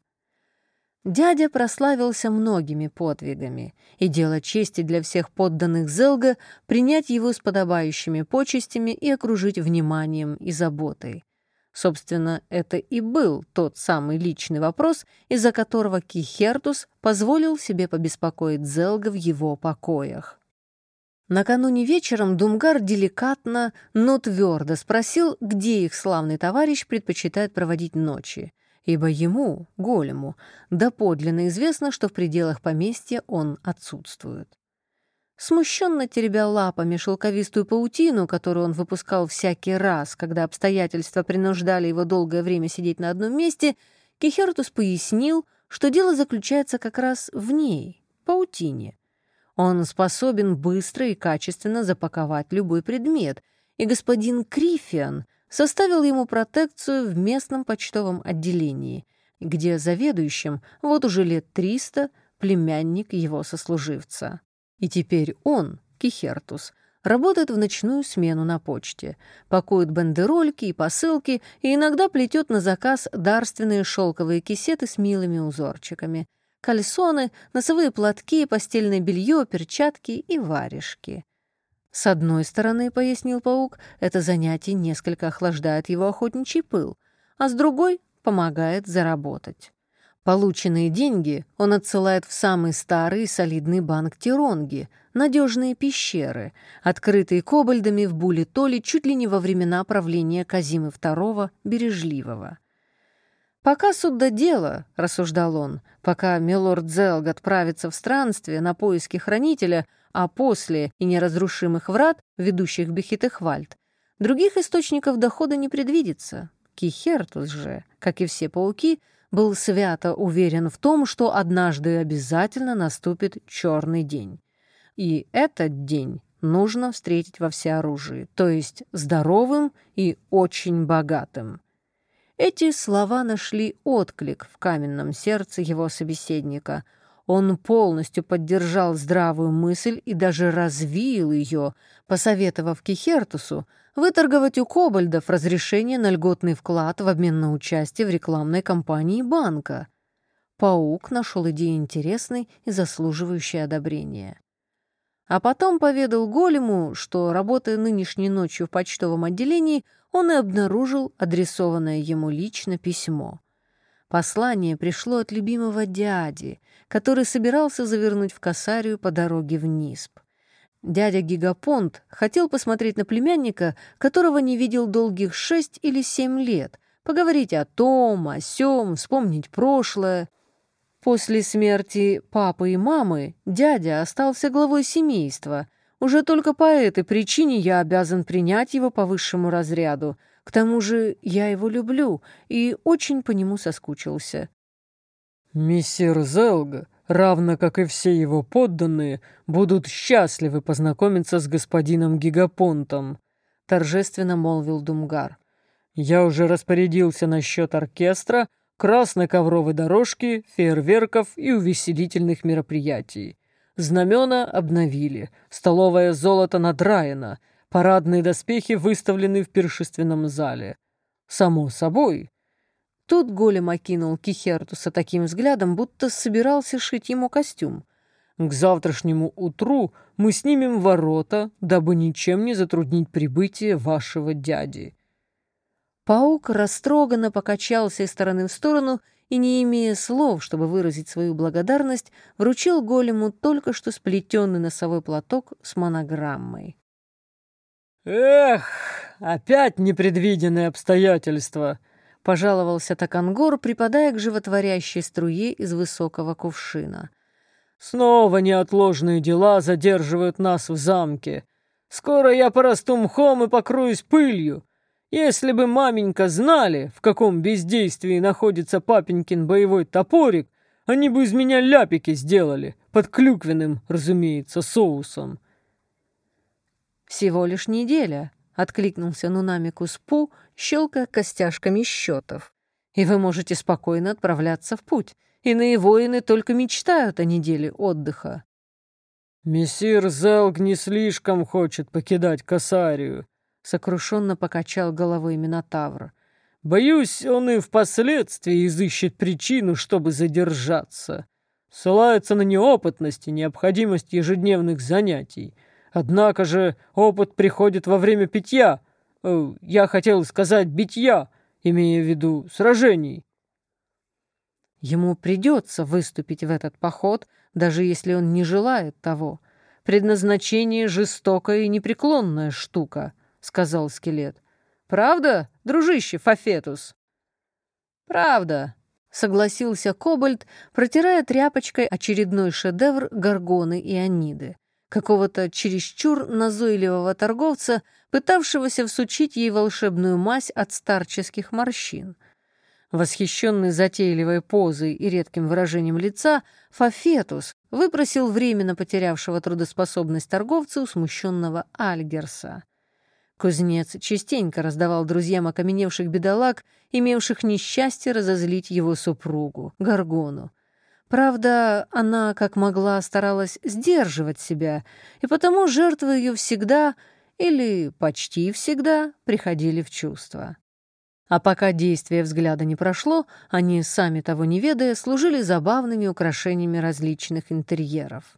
Дядя прославился многими подвигами, и дело чести для всех подданных Зелга принять его с подобающими почестями и окружить вниманием и заботой. Собственно, это и был тот самый личный вопрос, из-за которого Кихертус позволил себе побеспокоить Зелга в его покоях. Накануне вечером Думгар деликатно, но твердо спросил, где их славный товарищ предпочитает проводить ночи, ибо ему, голему, доподлинно известно, что в пределах поместья он отсутствует. Смущенно теребя лапами шелковистую паутину, которую он выпускал всякий раз, когда обстоятельства принуждали его долгое время сидеть на одном месте, Кихертус пояснил, что дело заключается как раз в ней, паутине. Он способен быстро и качественно запаковать любой предмет, и господин Крифиан составил ему протекцию в местном почтовом отделении, где заведующим вот уже лет триста племянник его сослуживца. И теперь он, Кихертус, работает в ночную смену на почте, пакует бандерольки и посылки и иногда плетет на заказ дарственные шелковые кисеты с милыми узорчиками, кальсоны, носовые платки, постельное белье, перчатки и варежки. С одной стороны, пояснил паук, это занятие несколько охлаждает его охотничий пыл, а с другой — помогает заработать. Полученные деньги он отсылает в самый старый солидный банк Тиронги, надежные пещеры, открытые кобальдами в Буле-Толе чуть ли не во времена правления Казимы II Бережливого. «Пока суд до дела», — рассуждал он, «пока милорд Зелг отправится в странствие на поиски хранителя, а после и неразрушимых врат, ведущих Бехитехвальд, других источников дохода не предвидится. Кихертус же, как и все пауки, был свято уверен в том, что однажды обязательно наступит черный день. И этот день нужно встретить во всеоружии, то есть здоровым и очень богатым. Эти слова нашли отклик в каменном сердце его собеседника. Он полностью поддержал здравую мысль и даже развил ее, посоветовав Кихертусу выторговать у кобальдов разрешение на льготный вклад в обмен на участие в рекламной кампании банка. Паук нашел идею интересной и заслуживающей одобрения. А потом поведал Голему, что, работая нынешней ночью в почтовом отделении, он и обнаружил адресованное ему лично письмо. Послание пришло от любимого дяди, который собирался завернуть в Касарию по дороге в Нисп. Дядя Гигапонт хотел посмотреть на племянника, которого не видел долгих шесть или семь лет, поговорить о том, о сём, вспомнить прошлое. После смерти папы и мамы дядя остался главой семейства. Уже только по этой причине я обязан принять его по высшему разряду. К тому же я его люблю и очень по нему соскучился. «Мессир Зелга, равно как и все его подданные, будут счастливы познакомиться с господином Гигапонтом», — торжественно молвил Думгар. «Я уже распорядился насчет оркестра, красной ковровой дорожки, фейерверков и увеселительных мероприятий. Знамена обновили, столовое золото надраено, парадные доспехи выставлены в пиршественном зале. Само собой. Тут голем окинул Кихертуса таким взглядом, будто собирался шить ему костюм. К завтрашнему утру мы снимем ворота, дабы ничем не затруднить прибытие вашего дяди. Паук растроганно покачался из стороны в сторону и, не имея слов, чтобы выразить свою благодарность, вручил голему только что сплетенный носовой платок с монограммой. «Эх, опять непредвиденные обстоятельства!» — пожаловался Такангор, припадая к животворящей струе из высокого кувшина. «Снова неотложные дела задерживают нас в замке. Скоро я порасту мхом и покроюсь пылью. Если бы маменька знали, в каком бездействии находится папенькин боевой топорик, они бы из меня ляпики сделали, под клюквенным, разумеется, соусом. «Всего лишь неделя», — откликнулся Нунами Куспу, щелкая костяшками счетов. «И вы можете спокойно отправляться в путь. Иные воины только мечтают о неделе отдыха». «Мессир Зелг не слишком хочет покидать Касарию», — сокрушенно покачал головой Минотавр. «Боюсь, он и впоследствии изыщет причину, чтобы задержаться. Ссылается на неопытность и необходимость ежедневных занятий. Однако же опыт приходит во время питья. Э, я хотел сказать битья, имея в виду сражений». Ему придется выступить в этот поход, даже если он не желает того. Предназначение — жестокая и непреклонная штука —— сказал скелет. «Правда, дружище Фафетус?» «Правда», — согласился Кобальт, протирая тряпочкой очередной шедевр Гаргоны и Аниды, какого-то чересчур назойливого торговца, пытавшегося всучить ей волшебную мазь от старческих морщин. Восхищенный затейливой позой и редким выражением лица, Фафетус выпросил временно потерявшего трудоспособность торговца у смущенного Альгерса. Кузнец частенько раздавал друзьям окаменевших бедолаг, имевших несчастье разозлить его супругу, Гаргону. Правда, она, как могла, старалась сдерживать себя, и потому жертвы ее всегда, или почти всегда, приходили в чувство. А пока действие взгляда не прошло, они, сами того не ведая, служили забавными украшениями различных интерьеров.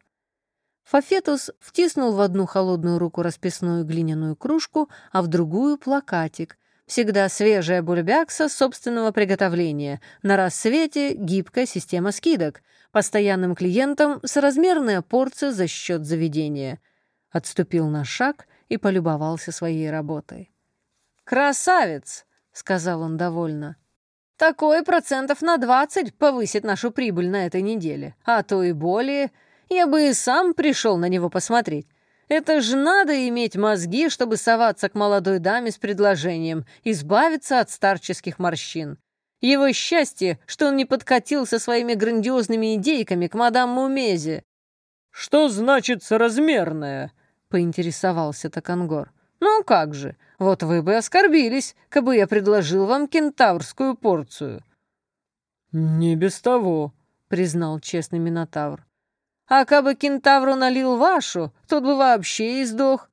Фафетус втиснул в одну холодную руку расписную глиняную кружку, а в другую — плакатик. Всегда свежая бульбякса собственного приготовления. На рассвете гибкая система скидок. Постоянным клиентам соразмерная порция за счет заведения. Отступил на шаг и полюбовался своей работой. «Красавец!» — сказал он довольно. Такой процентов на 20 повысит нашу прибыль на этой неделе, а то и более. Я бы и сам пришел на него посмотреть. Это же надо иметь мозги, чтобы соваться к молодой даме с предложением избавиться от старческих морщин. Его счастье, что он не подкатил со своими грандиозными идейками к мадам Мумезе. «Что значит соразмерное?» — поинтересовался Токангор. «Ну как же, вот вы бы оскорбились, кабы я предложил вам кентаврскую порцию». «Не без того», — признал честный Минотавр. «А кабы кентавру налил вашу, тот бы вообще и сдох».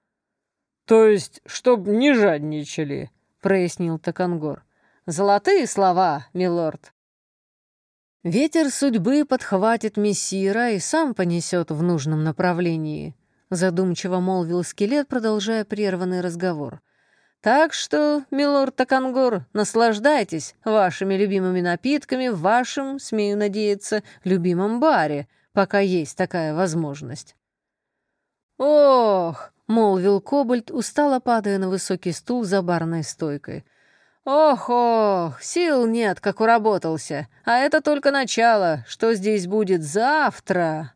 «То есть, чтоб не жадничали», — прояснил Токангор. «Золотые слова, милорд». Ветер судьбы подхватит мессира и сам понесет в нужном направлении задумчиво молвил скелет, продолжая прерванный разговор. Так что, милорд Такангор, наслаждайтесь вашими любимыми напитками в вашем, смею надеяться, любимом баре, пока есть такая возможность. Ох, молвил Кобальт, устало падая на высокий стул за барной стойкой. «Ох-ох, сил нет, как уработался. А это только начало. Что здесь будет завтра?»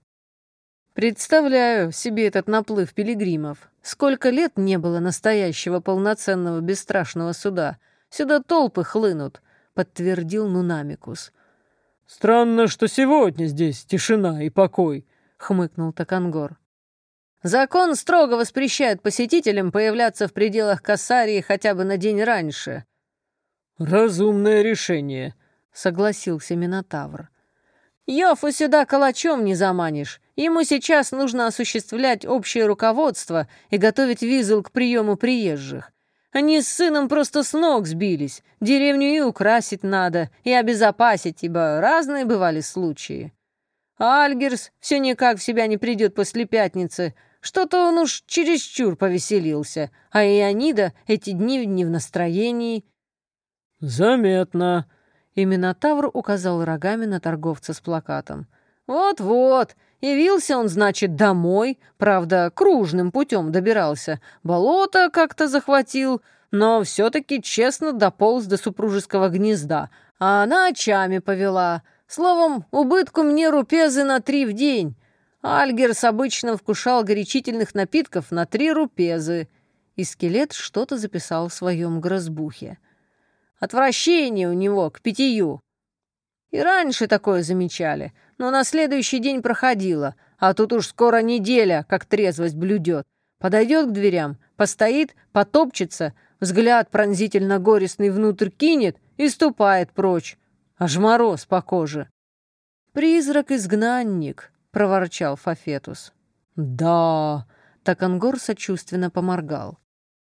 Представляю себе этот наплыв пилигримов. Сколько лет не было настоящего полноценного бесстрашного суда. Сюда толпы хлынут, подтвердил Нунамикус. Странно, что сегодня здесь тишина и покой, хмыкнул Такангор. Закон строго воспрещает посетителям появляться в пределах Кассарии хотя бы на день раньше. Разумное решение, согласился Минотавр. Йофу сюда калачом не заманишь. Ему сейчас нужно осуществлять общее руководство и готовить визу к приему приезжих. Они с сыном просто с ног сбились. Деревню и украсить надо, и обезопасить, ибо разные бывали случаи. А Альгерс все никак в себя не придет после пятницы. Что-то он уж чересчур повеселился, а Ионида эти дни не в настроении. «Заметно», и Минотавр указал рогами на торговца с плакатом. «Вот-вот, явился он, значит, домой, правда, кружным путем добирался, болото как-то захватил, но все-таки честно дополз до супружеского гнезда, а она очами повела. Словом, убытку мне рупезы на три в день. Альгерс обычно вкушал горячительных напитков на три рупезы». И скелет что-то записал в своем грозбухе. Отвращение у него к питью. И раньше такое замечали, но на следующий день проходило, а тут уж скоро неделя, как трезвость блюдет. Подойдет к дверям, постоит, потопчется, взгляд пронзительно горестный внутрь кинет и ступает прочь. Аж мороз по коже. «Призрак-изгнанник», — проворчал Фафетус. «Да», — Такангор сочувственно поморгал.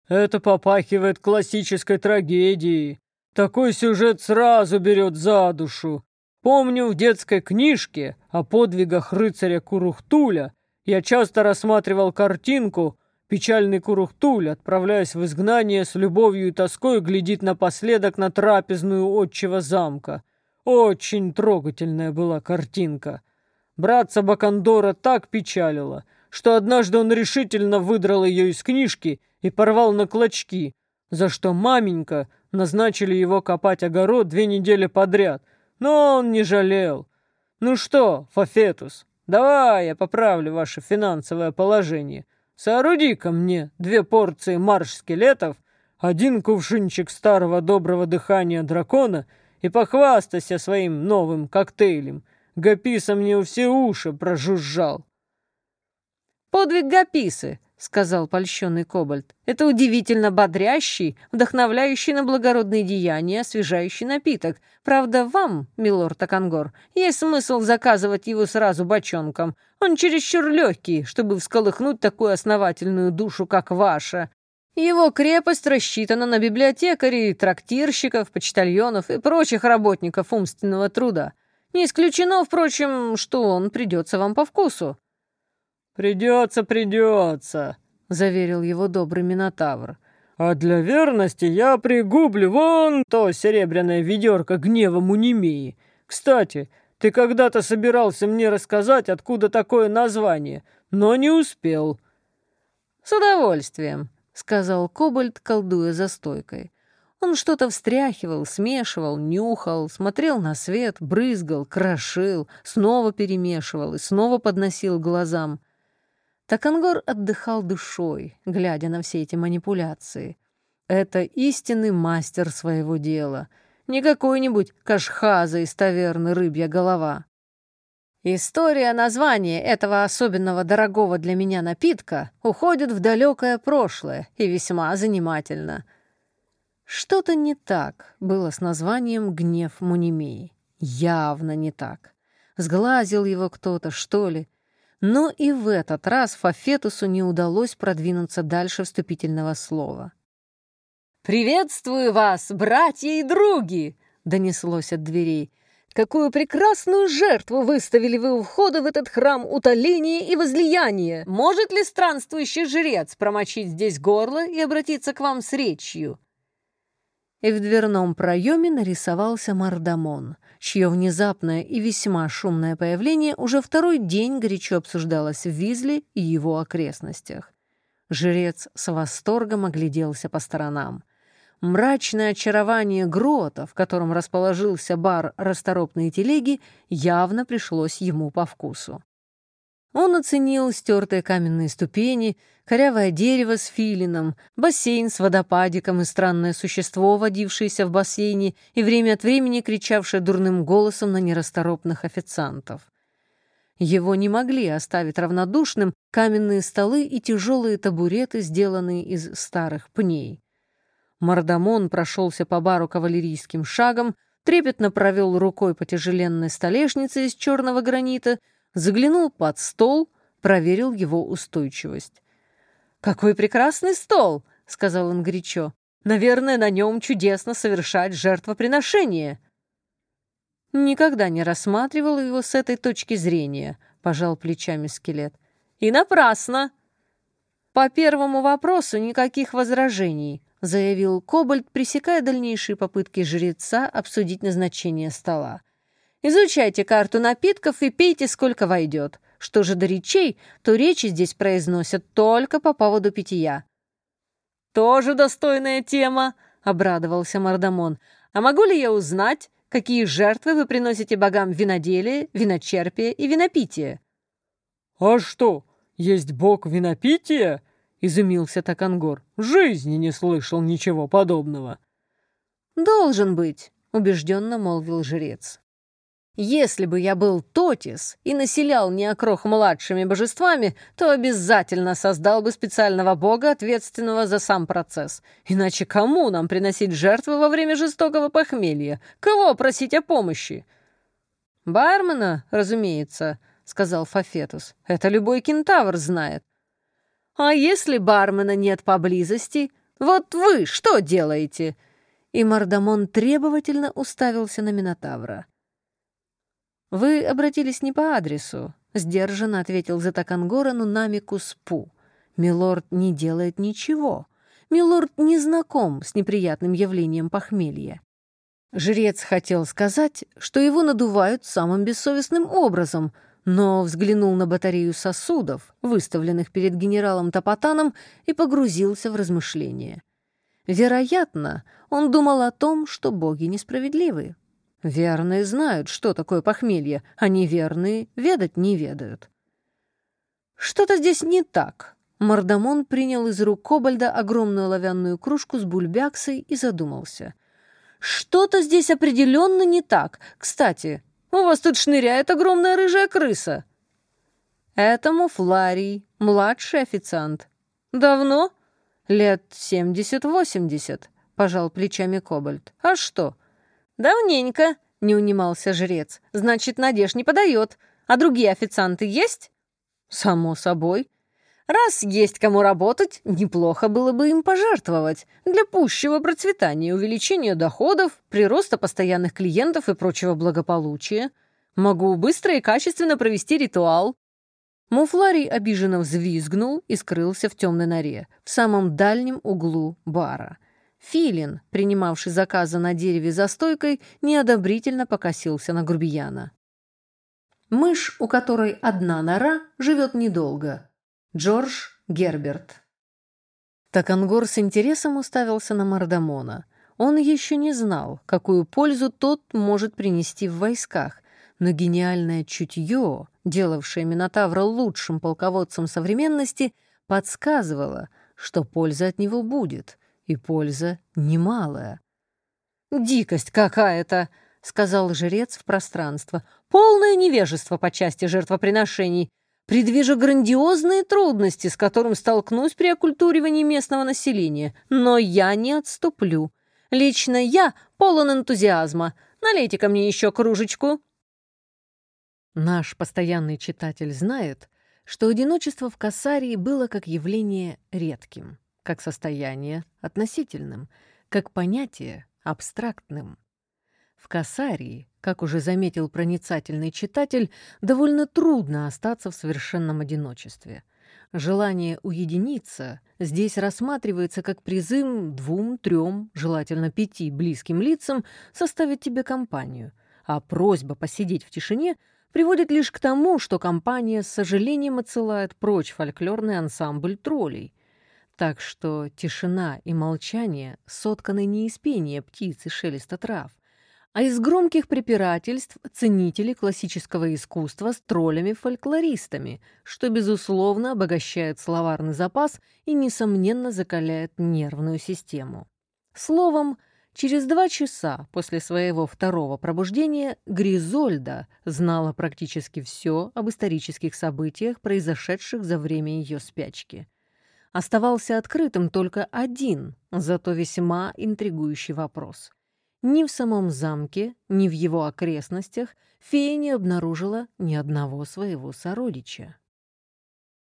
«Это попахивает классической трагедией. Такой сюжет сразу берет за душу. Помню, в детской книжке о подвигах рыцаря Курухтуля я часто рассматривал картинку «Печальный Курухтуль, отправляясь в изгнание, с любовью и тоской глядит напоследок на трапезную отчего замка». Очень трогательная была картинка. Братца Бакандора так печалила, что однажды он решительно выдрал ее из книжки и порвал на клочки, за что маменька назначили его копать огород две недели подряд, но он не жалел. Ну что, Фафетус, давай я поправлю ваше финансовое положение. Сооруди-ка мне две порции марш-скелетов, один кувшинчик старого доброго дыхания дракона и похвастайся своим новым коктейлем. Гаписа мне у все уши прожужжал. «Подвиг Гаписы», — сказал польщенный Кобальт. «Это удивительно бодрящий, вдохновляющий на благородные деяния, освежающий напиток. Правда, вам, милорд Акангор, есть смысл заказывать его сразу бочонком. Он чересчур легкий, чтобы всколыхнуть такую основательную душу, как ваша. Его крепость рассчитана на библиотекарей, трактирщиков, почтальонов и прочих работников умственного труда. Не исключено, впрочем, что он придется вам по вкусу. «Придется, придется», — заверил его добрый Минотавр. «А для верности я пригублю вон то серебряное ведерко гнева Мунимеи. Кстати, ты когда-то собирался мне рассказать, откуда такое название, но не успел». «С удовольствием», — сказал Кобальт, колдуя за стойкой. Он что-то встряхивал, смешивал, нюхал, смотрел на свет, брызгал, крошил, снова перемешивал и снова подносил глазам. Такангор отдыхал душой, глядя на все эти манипуляции. Это истинный мастер своего дела, не какой-нибудь кашхаза из таверны «Рыбья голова». История названия этого особенного дорогого для меня напитка уходит в далекое прошлое и весьма занимательно. Что-то не так было с названием «Гнев Мунимеи». Явно не так. Сглазил его кто-то, что ли. Но и в этот раз Фафетусу не удалось продвинуться дальше вступительного слова. «Приветствую вас, братья и други!» — донеслось от дверей — Какую прекрасную жертву выставили вы у входа в этот храм утоления и возлияния! Может ли странствующий жрец промочить здесь горло и обратиться к вам с речью?» И в дверном проеме нарисовался Мардамон, чье внезапное и весьма шумное появление уже второй день горячо обсуждалось в Визле и его окрестностях. Жрец с восторгом огляделся по сторонам. Мрачное очарование грота, в котором расположился бар расторопные телеги, явно пришлось ему по вкусу. Он оценил стертые каменные ступени, корявое дерево с филином, бассейн с водопадиком и странное существо, водившееся в бассейне и время от времени кричавшее дурным голосом на нерасторопных официантов. Его не могли оставить равнодушным каменные столы и тяжелые табуреты, сделанные из старых пней. Мардамон прошелся по бару кавалерийским шагом, трепетно провел рукой по тяжеленной столешнице из черного гранита, заглянул под стол, проверил его устойчивость. «Какой прекрасный стол!» — сказал он горячо. «Наверное, на нем чудесно совершать жертвоприношение». «Никогда не рассматривал его с этой точки зрения», — пожал плечами скелет. «И напрасно!» «По первому вопросу никаких возражений заявил Кобальт, пресекая дальнейшие попытки жреца обсудить назначение стола. «Изучайте карту напитков и пейте, сколько войдет. Что же до речей, то речи здесь произносят только по поводу питья». «Тоже достойная тема», — обрадовался Мардамон. «А могу ли я узнать, какие жертвы вы приносите богам виноделия, виночерпия и винопития?» «А что, есть бог винопития?» изумился Такангор. «Жизни не слышал ничего подобного». «Должен быть», — убежденно молвил жрец. «Если бы я был Тотис и населял Неокрох младшими божествами, то обязательно создал бы специального бога, ответственного за сам процесс. Иначе кому нам приносить жертвы во время жестокого похмелья? Кого просить о помощи?» «Бармена, разумеется», — сказал Фафетус. «Это любой кентавр знает. А если бармена нет поблизости, вот вы что делаете?» И Мардамон требовательно уставился на Минотавра. «Вы обратились не по адресу», — сдержанно ответил Затакангора Нунамику Спу. «Милорд не делает ничего. Милорд не знаком с неприятным явлением похмелья». Жрец хотел сказать, что его надувают самым бессовестным образом — но взглянул на батарею сосудов, выставленных перед генералом Топотаном, и погрузился в размышления. Вероятно, он думал о том, что боги несправедливы. Верные знают, что такое похмелье, а неверные ведать не ведают. Что-то здесь не так. Мардамон принял из рук Кобальда огромную оловянную кружку с бульбяксой и задумался. Что-то здесь определенно не так. Кстати, у вас тут шныряет огромная рыжая крыса». «Это Муфларий, младший официант». «Давно?» «Лет семьдесят-восемьдесят», — пожал плечами Кобальт. «А что?» «Давненько», — не унимался жрец. «Значит, надежд не подает. А другие официанты есть?» «Само собой», Раз есть кому работать, неплохо было бы им пожертвовать для пущего процветания, увеличения доходов, прироста постоянных клиентов и прочего благополучия. Могу быстро и качественно провести ритуал». Муфларий обиженно взвизгнул и скрылся в темной норе, в самом дальнем углу бара. Филин, принимавший заказы на дереве за стойкой, неодобрительно покосился на грубияна. Мышь, у которой одна нора, живет недолго — Джордж Герберт. Такангор с интересом уставился на Мардамона. Он еще не знал, какую пользу тот может принести в войсках, но гениальное чутье, делавшее Минотавра лучшим полководцем современности, подсказывало, что польза от него будет, и польза немалая. «Дикость какая-то!» — сказал жрец в пространство. «Полное невежество по части жертвоприношений. Предвижу грандиозные трудности, с которым столкнусь при оккультуривании местного населения. Но я не отступлю. Лично я полон энтузиазма. Налейте ко мне еще кружечку». Наш постоянный читатель знает, что одиночество в Кассарии было как явление редким, как состояние относительным, как понятие абстрактным. В Кассарии, как уже заметил проницательный читатель, довольно трудно остаться в совершенном одиночестве. Желание уединиться здесь рассматривается как призыв двум, трем, желательно пяти близким лицам составить тебе компанию, а просьба посидеть в тишине – приводит лишь к тому, что компания с сожалением отсылает прочь фольклорный ансамбль троллей. Так что тишина и молчание сотканы не из пения птиц и шелеста трав, а из громких препирательств ценителей классического искусства с троллями-фольклористами, что, безусловно, обогащает словарный запас и, несомненно, закаляет нервную систему. Словом, Через два часа после своего второго пробуждения Гризольда знала практически все об исторических событиях, произошедших за время ее спячки. Оставался открытым только один, зато весьма интригующий вопрос. Ни в самом замке, ни в его окрестностях фея не обнаружила ни одного своего сородича.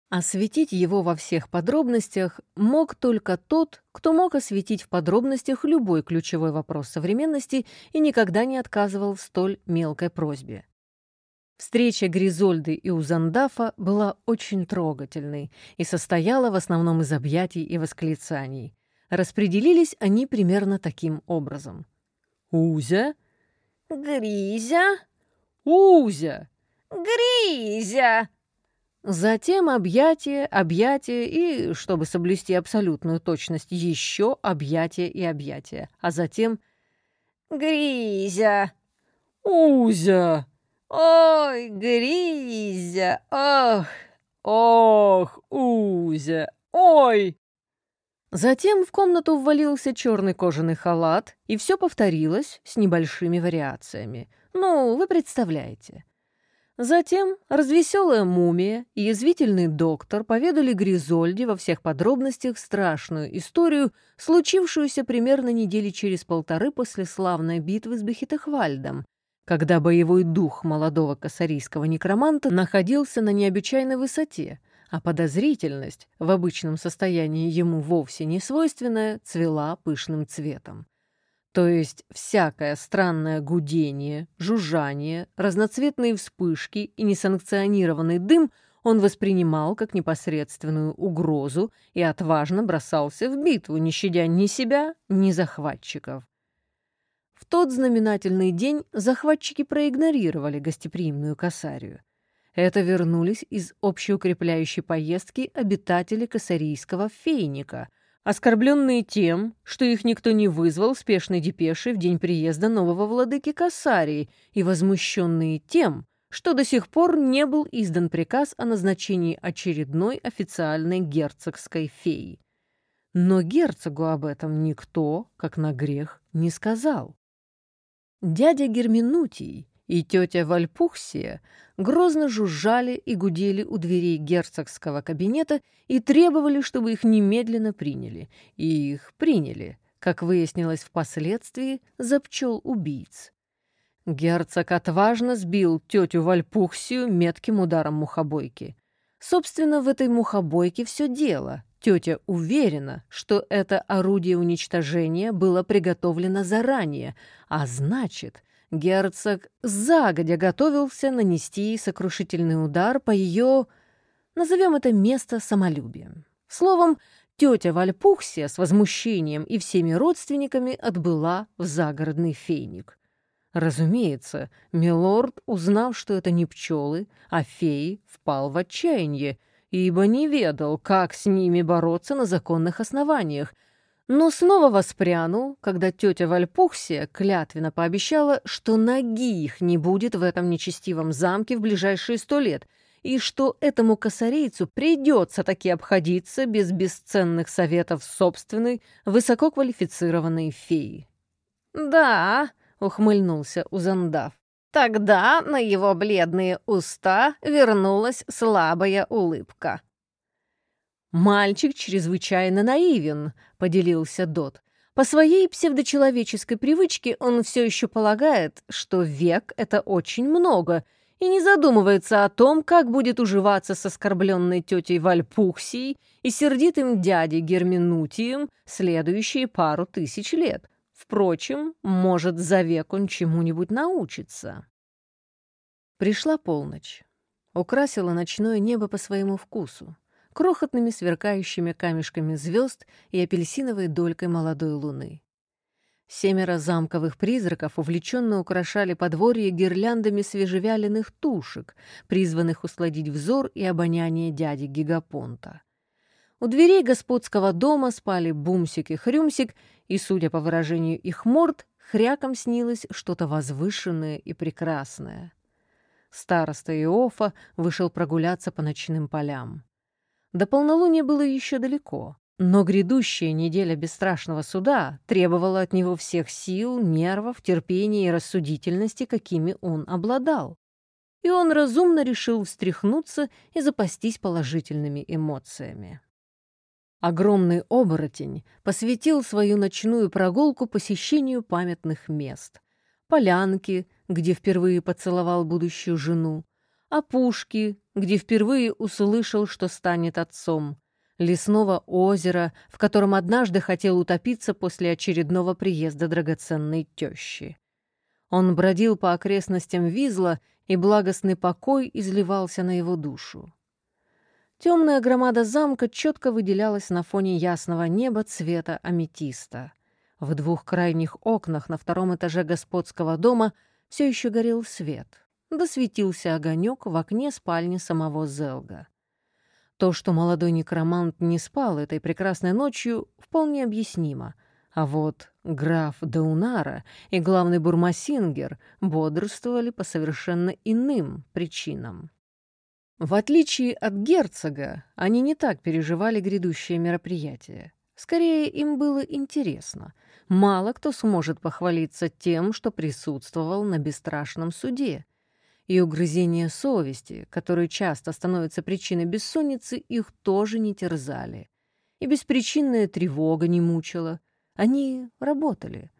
Осветить его во всех подробностях мог только тот, кто мог осветить в подробностях любой ключевой вопрос современности и никогда не отказывал в столь мелкой просьбе. Встреча Гризольды и Узандафа была очень трогательной и состояла в основном из объятий и восклицаний. Распределились они примерно таким образом. «Узя?» «Гризя?» «Узя!» «Гризя!» Затем объятие, объятие и, чтобы соблюсти абсолютную точность, еще объятие и объятие. А затем «Гризя!» «Узя!» «Ой, Гризя! Ох! Ох, Узя! Ой!» Затем в комнату ввалился черный кожаный халат, и все повторилось с небольшими вариациями. Ну, вы представляете. Затем развеселая мумия и язвительный доктор поведали Гризольде во всех подробностях страшную историю, случившуюся примерно недели через полторы после славной битвы с Бехитехвальдом, когда боевой дух молодого косарийского некроманта находился на необычайной высоте, а подозрительность, в обычном состоянии ему вовсе не свойственная, цвела пышным цветом. То есть всякое странное гудение, жужжание, разноцветные вспышки и несанкционированный дым он воспринимал как непосредственную угрозу и отважно бросался в битву, не щадя ни себя, ни захватчиков. Тот знаменательный день захватчики проигнорировали гостеприимную косарию. Это вернулись из общеукрепляющей поездки обитатели косарийского фейника — оскорбленные тем, что их никто не вызвал спешной депешей в день приезда нового владыки Кассарии, и возмущенные тем, что до сих пор не был издан приказ о назначении очередной официальной герцогской феи. Но герцогу об этом никто, как на грех, не сказал. Дядя Герминутий и тетя Вальпухсия грозно жужжали и гудели у дверей герцогского кабинета и требовали, чтобы их немедленно приняли. И их приняли, как выяснилось впоследствии, за пчел-убийц. Герцог отважно сбил тетю Вальпухсию метким ударом мухобойки. Собственно, в этой мухобойке все дело. Тетя уверена, что это орудие уничтожения было приготовлено заранее, а значит, Герцог загодя готовился нанести сокрушительный удар по ее, назовем это место самолюбием. Словом, тетя Вальпухсия с возмущением и всеми родственниками отбыла в загородный фейник. Разумеется, милорд, узнав, что это не пчелы, а феи, впал в отчаяние, ибо не ведал, как с ними бороться на законных основаниях, но снова воспрянул, когда тетя Вальпухсия клятвенно пообещала, что ноги их не будет в этом нечестивом замке в ближайшие сто лет, и что этому косарейцу придется таки обходиться без бесценных советов собственной высококвалифицированной феи. «Да», — ухмыльнулся Узандав, тогда на его бледные уста вернулась слабая улыбка. «Мальчик чрезвычайно наивен», — поделился Дот. «По своей псевдочеловеческой привычке он все еще полагает, что век — это очень много, и не задумывается о том, как будет уживаться с оскорбленной тетей Вальпухсией и сердитым дядей Герминутием следующие пару тысяч лет. Впрочем, может, за век он чему-нибудь научится». Пришла полночь. Украсила ночное небо по своему вкусу крохотными сверкающими камешками звезд и апельсиновой долькой молодой луны. Семеро замковых призраков увлеченно украшали подворье гирляндами свежевяленых тушек, призванных усладить взор и обоняние дяди Гигапонта. У дверей господского дома спали Бумсик и Хрюмсик, и, судя по выражению их морд, хряком снилось что-то возвышенное и прекрасное. Староста Иофа вышел прогуляться по ночным полям. До полнолуния было еще далеко, но грядущая неделя бесстрашного суда требовала от него всех сил, нервов, терпения и рассудительности, какими он обладал. И он разумно решил встряхнуться и запастись положительными эмоциями. Огромный оборотень посвятил свою ночную прогулку посещению памятных мест. Полянки, где впервые поцеловал будущую жену, опушки, где впервые услышал, что станет отцом, лесного озера, в котором однажды хотел утопиться после очередного приезда драгоценной тещи. Он бродил по окрестностям Визла, и благостный покой изливался на его душу. Темная громада замка четко выделялась на фоне ясного неба цвета аметиста. В двух крайних окнах на втором этаже господского дома все еще горел свет досветился огонек в окне спальни самого Зелга. То, что молодой некромант не спал этой прекрасной ночью, вполне объяснимо. А вот граф Даунара и главный бурмасингер бодрствовали по совершенно иным причинам. В отличие от герцога, они не так переживали грядущее мероприятие. Скорее, им было интересно. Мало кто сможет похвалиться тем, что присутствовал на бесстрашном суде и угрызения совести, которые часто становятся причиной бессонницы, их тоже не терзали. И беспричинная тревога не мучила. Они работали,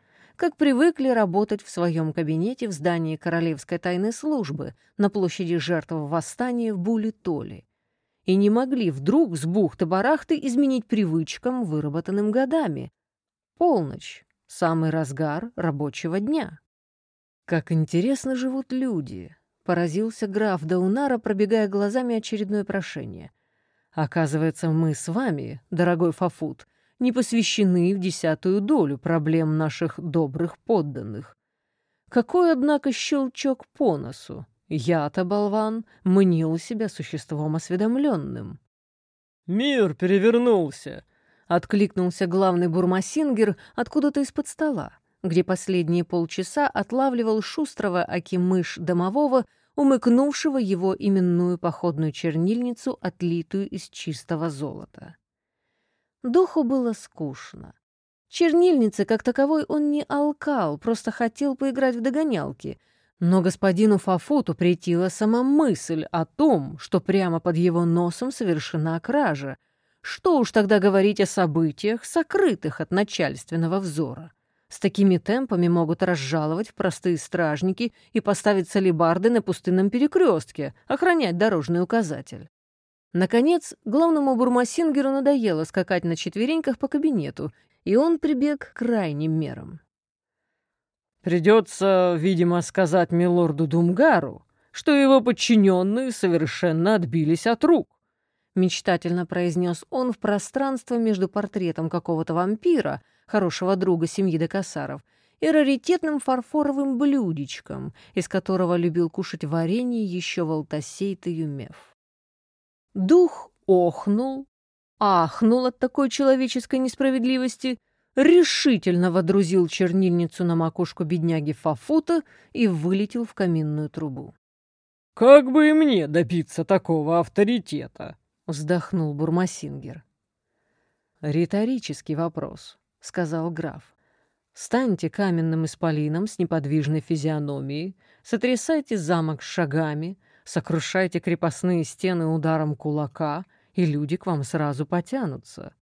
как привыкли работать в своем кабинете в здании Королевской тайной службы на площади жертв восстания в Булитоле. И не могли вдруг с бухты-барахты изменить привычкам, выработанным годами. Полночь — самый разгар рабочего дня. Как интересно живут люди, Поразился граф Даунара, пробегая глазами очередное прошение. «Оказывается, мы с вами, дорогой Фафут, не посвящены в десятую долю проблем наших добрых подданных. Какой, однако, щелчок по носу! Я-то, болван, мнил себя существом осведомленным». «Мир перевернулся!» — откликнулся главный бурмасингер откуда-то из-под стола где последние полчаса отлавливал шустрого акимыш домового, умыкнувшего его именную походную чернильницу, отлитую из чистого золота. Духу было скучно. Чернильницы, как таковой, он не алкал, просто хотел поиграть в догонялки. Но господину Фафуту претила сама мысль о том, что прямо под его носом совершена кража. Что уж тогда говорить о событиях, сокрытых от начальственного взора. С такими темпами могут разжаловать простые стражники и поставить салибарды на пустынном перекрестке, охранять дорожный указатель. Наконец, главному бурмасингеру надоело скакать на четвереньках по кабинету, и он прибег к крайним мерам. «Придется, видимо, сказать милорду Думгару, что его подчиненные совершенно отбились от рук», мечтательно произнес он в пространство между портретом какого-то вампира хорошего друга семьи Декасаров, и раритетным фарфоровым блюдечком, из которого любил кушать варенье еще Волтосейт и Юмев. Дух охнул, ахнул от такой человеческой несправедливости, решительно водрузил чернильницу на макушку бедняги Фафута и вылетел в каминную трубу. «Как бы и мне добиться такого авторитета?» — вздохнул Бурмасингер. «Риторический вопрос», — сказал граф. «Станьте каменным исполином с неподвижной физиономией, сотрясайте замок шагами, сокрушайте крепостные стены ударом кулака, и люди к вам сразу потянутся.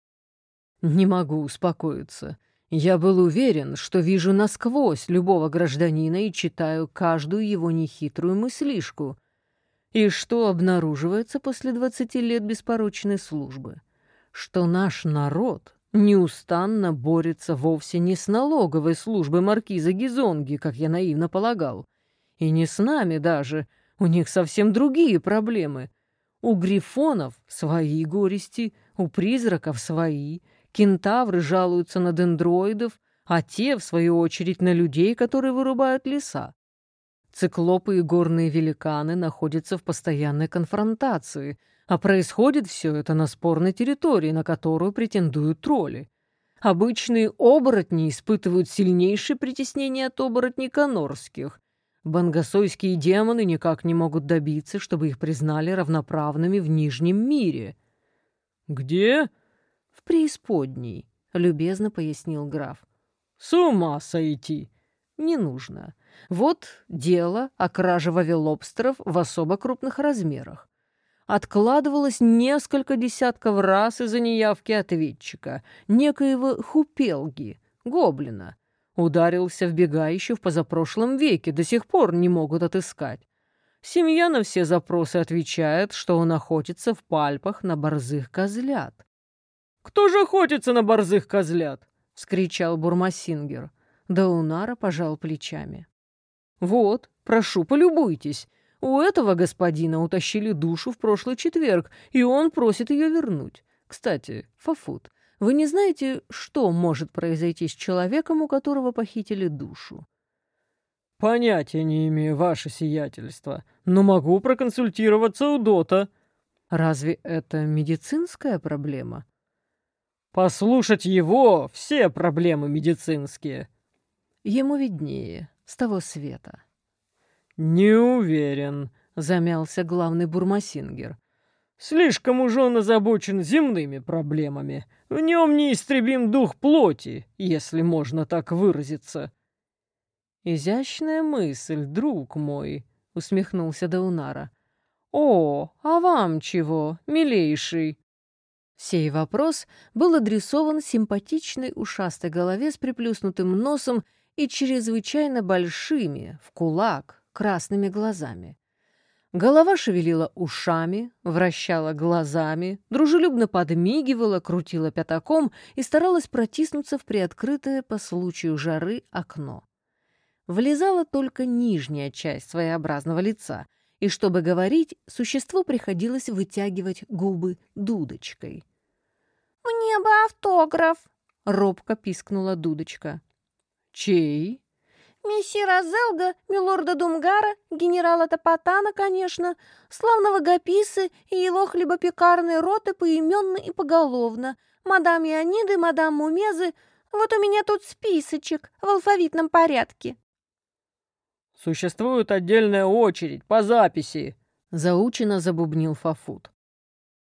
Не могу успокоиться. Я был уверен, что вижу насквозь любого гражданина и читаю каждую его нехитрую мыслишку. И что обнаруживается после двадцати лет беспорочной службы? Что наш народ неустанно борется вовсе не с налоговой службой маркиза Гизонги, как я наивно полагал, и не с нами даже, у них совсем другие проблемы. У грифонов свои горести, у призраков свои — Кентавры жалуются на дендроидов, а те, в свою очередь, на людей, которые вырубают леса. Циклопы и горные великаны находятся в постоянной конфронтации, а происходит все это на спорной территории, на которую претендуют тролли. Обычные оборотни испытывают сильнейшее притеснение от оборотней конорских. Бангасойские демоны никак не могут добиться, чтобы их признали равноправными в Нижнем мире. «Где?» «В преисподней», — любезно пояснил граф. «С ума сойти!» «Не нужно. Вот дело о краже вавилобстеров в особо крупных размерах. Откладывалось несколько десятков раз из-за неявки ответчика, некоего Хупелги, гоблина. Ударился в бега еще в позапрошлом веке, до сих пор не могут отыскать. Семья на все запросы отвечает, что он охотится в пальпах на борзых козлят. «Кто же охотится на борзых козлят?» — скричал Бурмасингер. Даунара пожал плечами. «Вот, прошу, полюбуйтесь. У этого господина утащили душу в прошлый четверг, и он просит ее вернуть. Кстати, Фафут, вы не знаете, что может произойти с человеком, у которого похитили душу?» «Понятия не имею, ваше сиятельство, но могу проконсультироваться у Дота». «Разве это медицинская проблема?» Послушать его — все проблемы медицинские. Ему виднее, с того света. Не уверен, замялся главный бурмасингер. Слишком уж он озабочен земными проблемами. В нем неистребим дух плоти, если можно так выразиться. «Изящная мысль, друг мой», — усмехнулся Даунара. «О, а вам чего, милейший?» Сей вопрос был адресован симпатичной ушастой голове с приплюснутым носом и чрезвычайно большими, в кулак, красными глазами. Голова шевелила ушами, вращала глазами, дружелюбно подмигивала, крутила пятаком и старалась протиснуться в приоткрытое по случаю жары окно. Влезала только нижняя часть своеобразного лица, и чтобы говорить, существу приходилось вытягивать губы дудочкой. «Мне бы автограф!» — робко пискнула дудочка. «Чей?» «Мессира Зелга, милорда Думгара, генерала Топотана, конечно, славного Гаписы и его хлебопекарной роты поименно и поголовно, мадам Иониды, мадам Мумезы. Вот у меня тут списочек в алфавитном порядке». «Существует отдельная очередь по записи», — заучено забубнил Фафут.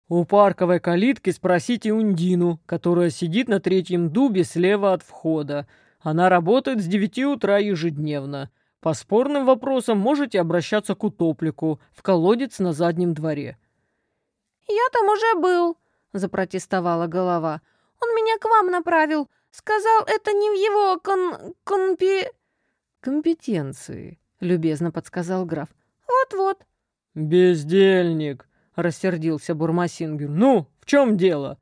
«У парковой калитки спросите Ундину, которая сидит на третьем дубе слева от входа. Она работает с девяти утра ежедневно. По спорным вопросам можете обращаться к утоплику в колодец на заднем дворе». «Я там уже был», — запротестовала голова. «Он меня к вам направил. Сказал, это не в его кон... конпи...» «Компетенции», — любезно подсказал граф. «Вот-вот». «Бездельник», — рассердился Бурмасингер. «Ну, в чем дело?»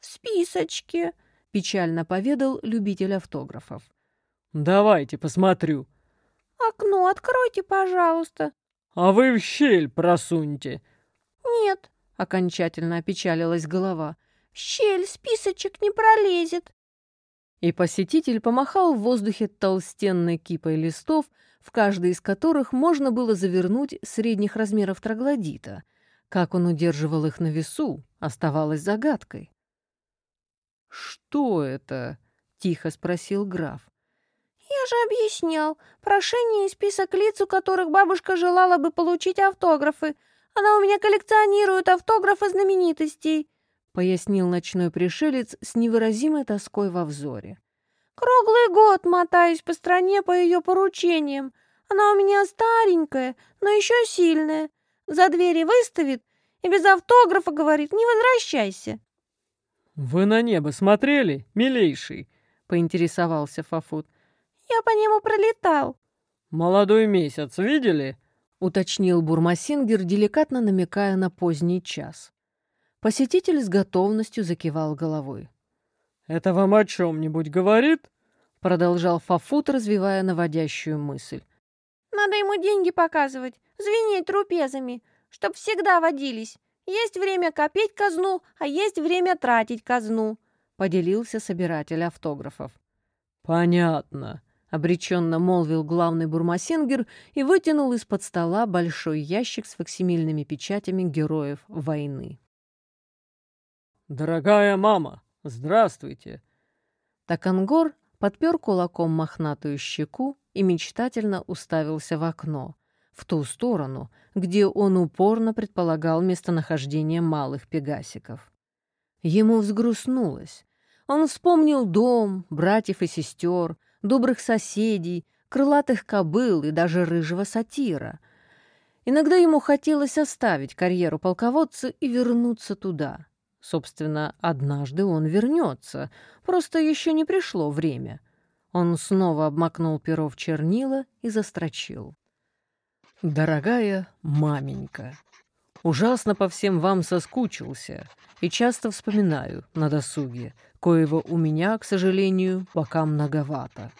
«В списочке», — печально поведал любитель автографов. «Давайте посмотрю». «Окно откройте, пожалуйста». «А вы в щель просуньте». «Нет», — окончательно опечалилась голова. «В щель списочек не пролезет». И посетитель помахал в воздухе толстенной кипой листов, в каждый из которых можно было завернуть средних размеров троглодита. Как он удерживал их на весу, оставалось загадкой. «Что это?» —— тихо спросил граф. «Я же объяснял. Прошение и список лиц, у которых бабушка желала бы получить автографы. Она у меня коллекционирует автографы знаменитостей», — пояснил ночной пришелец с невыразимой тоской во взоре. «Круглый год мотаюсь по стране по ее поручениям. Она у меня старенькая, но еще сильная. За двери выставит и без автографа говорит «не возвращайся». «Вы на небо смотрели, милейший?» — поинтересовался Фафут. «Я по нему пролетал». «Молодой месяц видели?» — уточнил Бурмасингер, деликатно намекая на поздний час. Посетитель с готовностью закивал головой. «Это вам о чем-нибудь говорит?» — продолжал Фафут, развивая наводящую мысль. «Надо ему деньги показывать, звенеть трупезами, чтоб всегда водились. Есть время копить казну, а есть время тратить казну», — поделился собиратель автографов. «Понятно», — обреченно молвил главный бурмасингер и вытянул из-под стола большой ящик с факсимильными печатями героев войны. «Дорогая мама, здравствуйте!» Такангор подпер кулаком мохнатую щеку и мечтательно уставился в окно, в ту сторону, где он упорно предполагал местонахождение малых пегасиков. Ему взгрустнулось. Он вспомнил дом, братьев и сестер, добрых соседей, крылатых кобыл и даже рыжего сатира. Иногда ему хотелось оставить карьеру полководца и вернуться туда. Собственно, однажды он вернется, просто еще не пришло время. Он снова обмакнул перо в чернила и застрочил. Дорогая маменька, ужасно по всем вам соскучился и часто вспоминаю на досуге, коего у меня, к сожалению, пока многовато.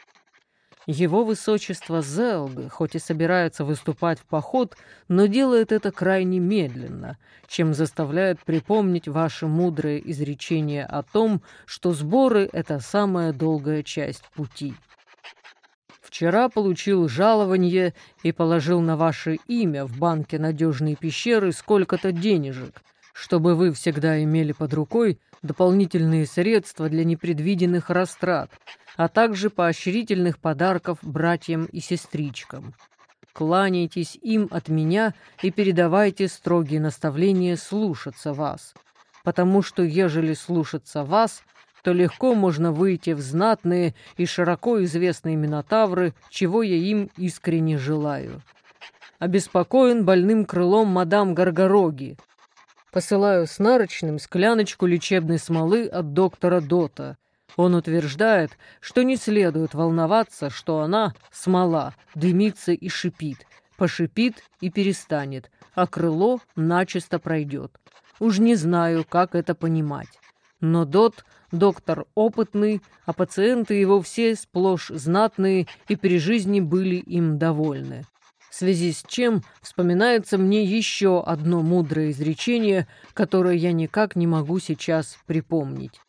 Его высочество Зелг, хоть и собирается выступать в поход, но делает это крайне медленно, чем заставляет припомнить ваше мудрое изречение о том, что сборы — это самая долгая часть пути. Вчера получил жалование и положил на ваше имя в банке надежной пещеры сколько-то денежек, чтобы вы всегда имели под рукой дополнительные средства для непредвиденных растрат, а также поощрительных подарков братьям и сестричкам. Кланяйтесь им от меня и передавайте строгие наставления слушаться вас, потому что, ежели слушаться вас — то легко можно выйти в знатные и широко известные минотавры, чего я им искренне желаю. Обеспокоен больным крылом мадам Гаргороги. Посылаю с нарочным скляночку лечебной смолы от доктора Дота. Он утверждает, что не следует волноваться, что она, смола, дымится и шипит. Пошипит и перестанет, а крыло начисто пройдет. Уж не знаю, как это понимать. Но Дот доктор опытный, а пациенты его все сплошь знатные и при жизни были им довольны. В связи с чем вспоминается мне еще одно мудрое изречение, которое я никак не могу сейчас припомнить.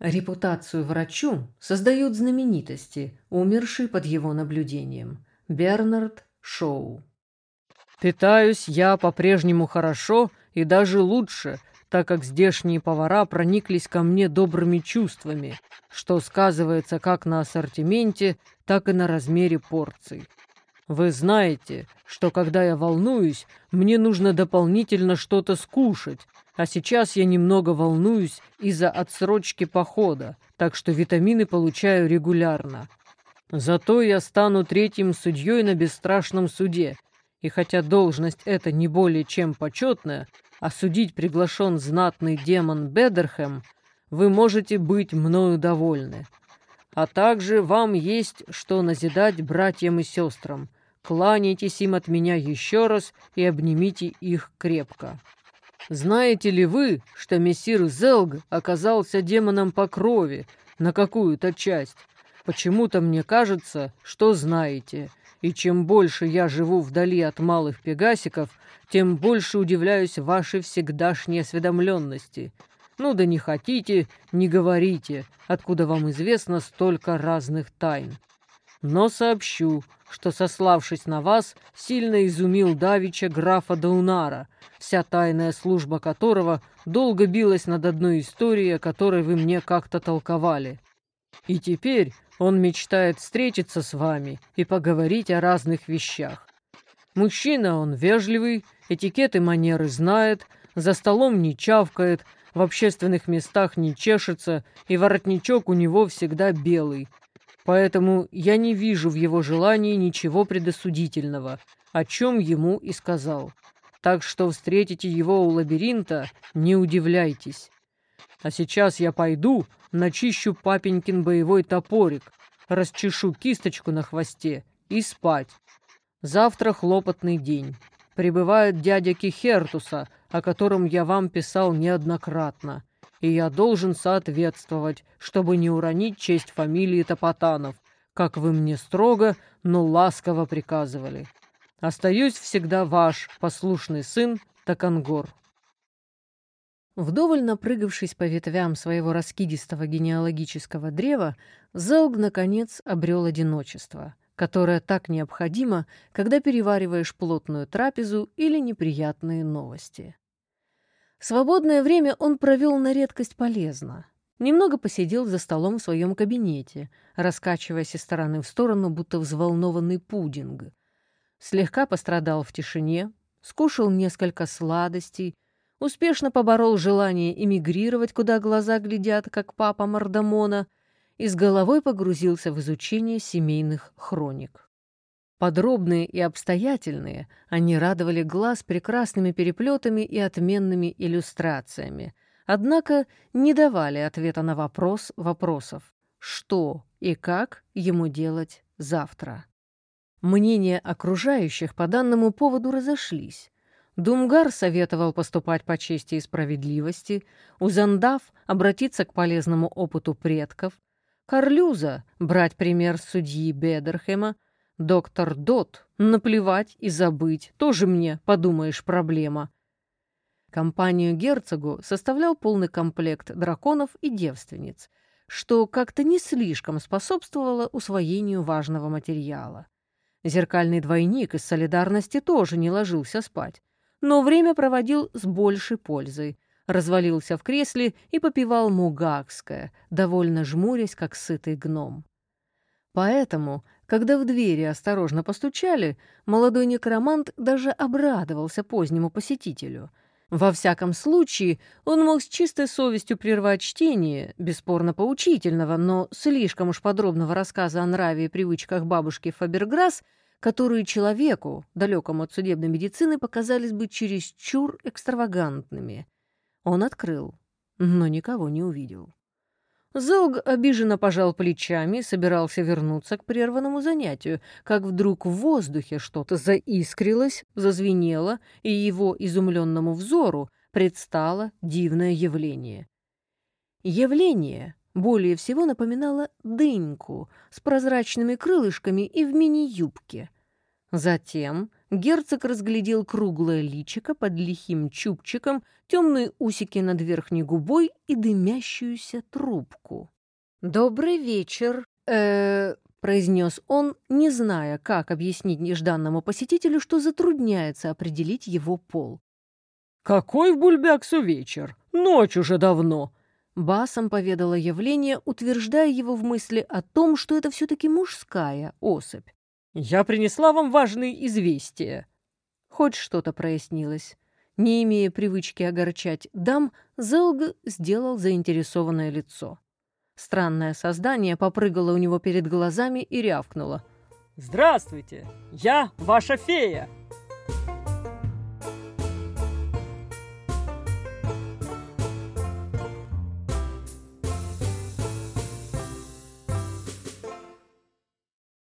Репутацию врачу создают знаменитости, умершие под его наблюдением. Бернард Шоу. «Питаюсь я по-прежнему хорошо и даже лучше», так как здешние повара прониклись ко мне добрыми чувствами, что сказывается как на ассортименте, так и на размере порций. Вы знаете, что когда я волнуюсь, мне нужно дополнительно что-то скушать, а сейчас я немного волнуюсь из-за отсрочки похода, так что витамины получаю регулярно. Зато я стану третьим судьей на бесстрашном суде, и хотя должность эта не более чем почетная, осудить приглашен знатный демон Бедерхэм, вы можете быть мною довольны. А также вам есть что назидать братьям и сестрам. Кланяйтесь им от меня еще раз и обнимите их крепко. Знаете ли вы, что мессир Зелг оказался демоном по крови на какую-то часть? Почему-то мне кажется, что знаете — и чем больше я живу вдали от малых пегасиков, тем больше удивляюсь вашей всегдашней осведомленности. Ну да не хотите, не говорите, откуда вам известно столько разных тайн. Но сообщу, что, сославшись на вас, сильно изумил Давича графа Даунара, вся тайная служба которого долго билась над одной историей, о которой вы мне как-то толковали. И теперь он мечтает встретиться с вами и поговорить о разных вещах. Мужчина он вежливый, этикет и манеры знает, за столом не чавкает, в общественных местах не чешется, и воротничок у него всегда белый. Поэтому я не вижу в его желании ничего предосудительного, о чем ему и сказал. Так что встретите его у лабиринта, не удивляйтесь. А сейчас я пойду, начищу папенькин боевой топорик, расчешу кисточку на хвосте и спать. Завтра хлопотный день. Прибывает дядя Кихертуса, о котором я вам писал неоднократно, и я должен соответствовать, чтобы не уронить честь фамилии Топотанов, как вы мне строго, но ласково приказывали. Остаюсь всегда ваш послушный сын Такангор. Вдоволь напрыгавшись по ветвям своего раскидистого генеалогического древа, Зелг, наконец, обрел одиночество, которое так необходимо, когда перевариваешь плотную трапезу или неприятные новости. Свободное время он провел на редкость полезно. Немного посидел за столом в своем кабинете, раскачиваясь из стороны в сторону, будто взволнованный пудинг. Слегка пострадал в тишине, скушал несколько сладостей, успешно поборол желание эмигрировать, куда глаза глядят, как папа Мардамона, и с головой погрузился в изучение семейных хроник. Подробные и обстоятельные, они радовали глаз прекрасными переплетами и отменными иллюстрациями, однако не давали ответа на вопрос вопросов, что и как ему делать завтра. Мнения окружающих по данному поводу разошлись. Думгар советовал поступать по чести и справедливости, Узандав — обратиться к полезному опыту предков, Карлюза — брать пример судьи Бедерхема, доктор Дот — наплевать и забыть, тоже мне, подумаешь, проблема. Компанию герцогу составлял полный комплект драконов и девственниц, что как-то не слишком способствовало усвоению важного материала. Зеркальный двойник из солидарности тоже не ложился спать но время проводил с большей пользой. Развалился в кресле и попивал мугакское, довольно жмурясь, как сытый гном. Поэтому, когда в двери осторожно постучали, молодой некромант даже обрадовался позднему посетителю. Во всяком случае, он мог с чистой совестью прервать чтение, бесспорно поучительного, но слишком уж подробного рассказа о нраве и привычках бабушки Фаберграсс, которые человеку, далекому от судебной медицины, показались бы чересчур экстравагантными. Он открыл, но никого не увидел. Золг обиженно пожал плечами и собирался вернуться к прерванному занятию, как вдруг в воздухе что-то заискрилось, зазвенело, и его изумленному взору предстало дивное явление. Явление более всего напоминало дыньку с прозрачными крылышками и в мини-юбке. Затем герцог разглядел круглое личико под лихим чубчиком, темные усики над верхней губой и дымящуюся трубку. «Добрый вечер», э произнес он, не зная, как объяснить нежданному посетителю, что затрудняется определить его пол. «Какой в Бульбяксу вечер? Ночь уже давно!» Басом поведало явление, утверждая его в мысли о том, что это все-таки мужская особь. «Я принесла вам важные известия». Хоть что-то прояснилось. Не имея привычки огорчать дам, Зелг сделал заинтересованное лицо. Странное создание попрыгало у него перед глазами и рявкнуло. «Здравствуйте! Я ваша фея!»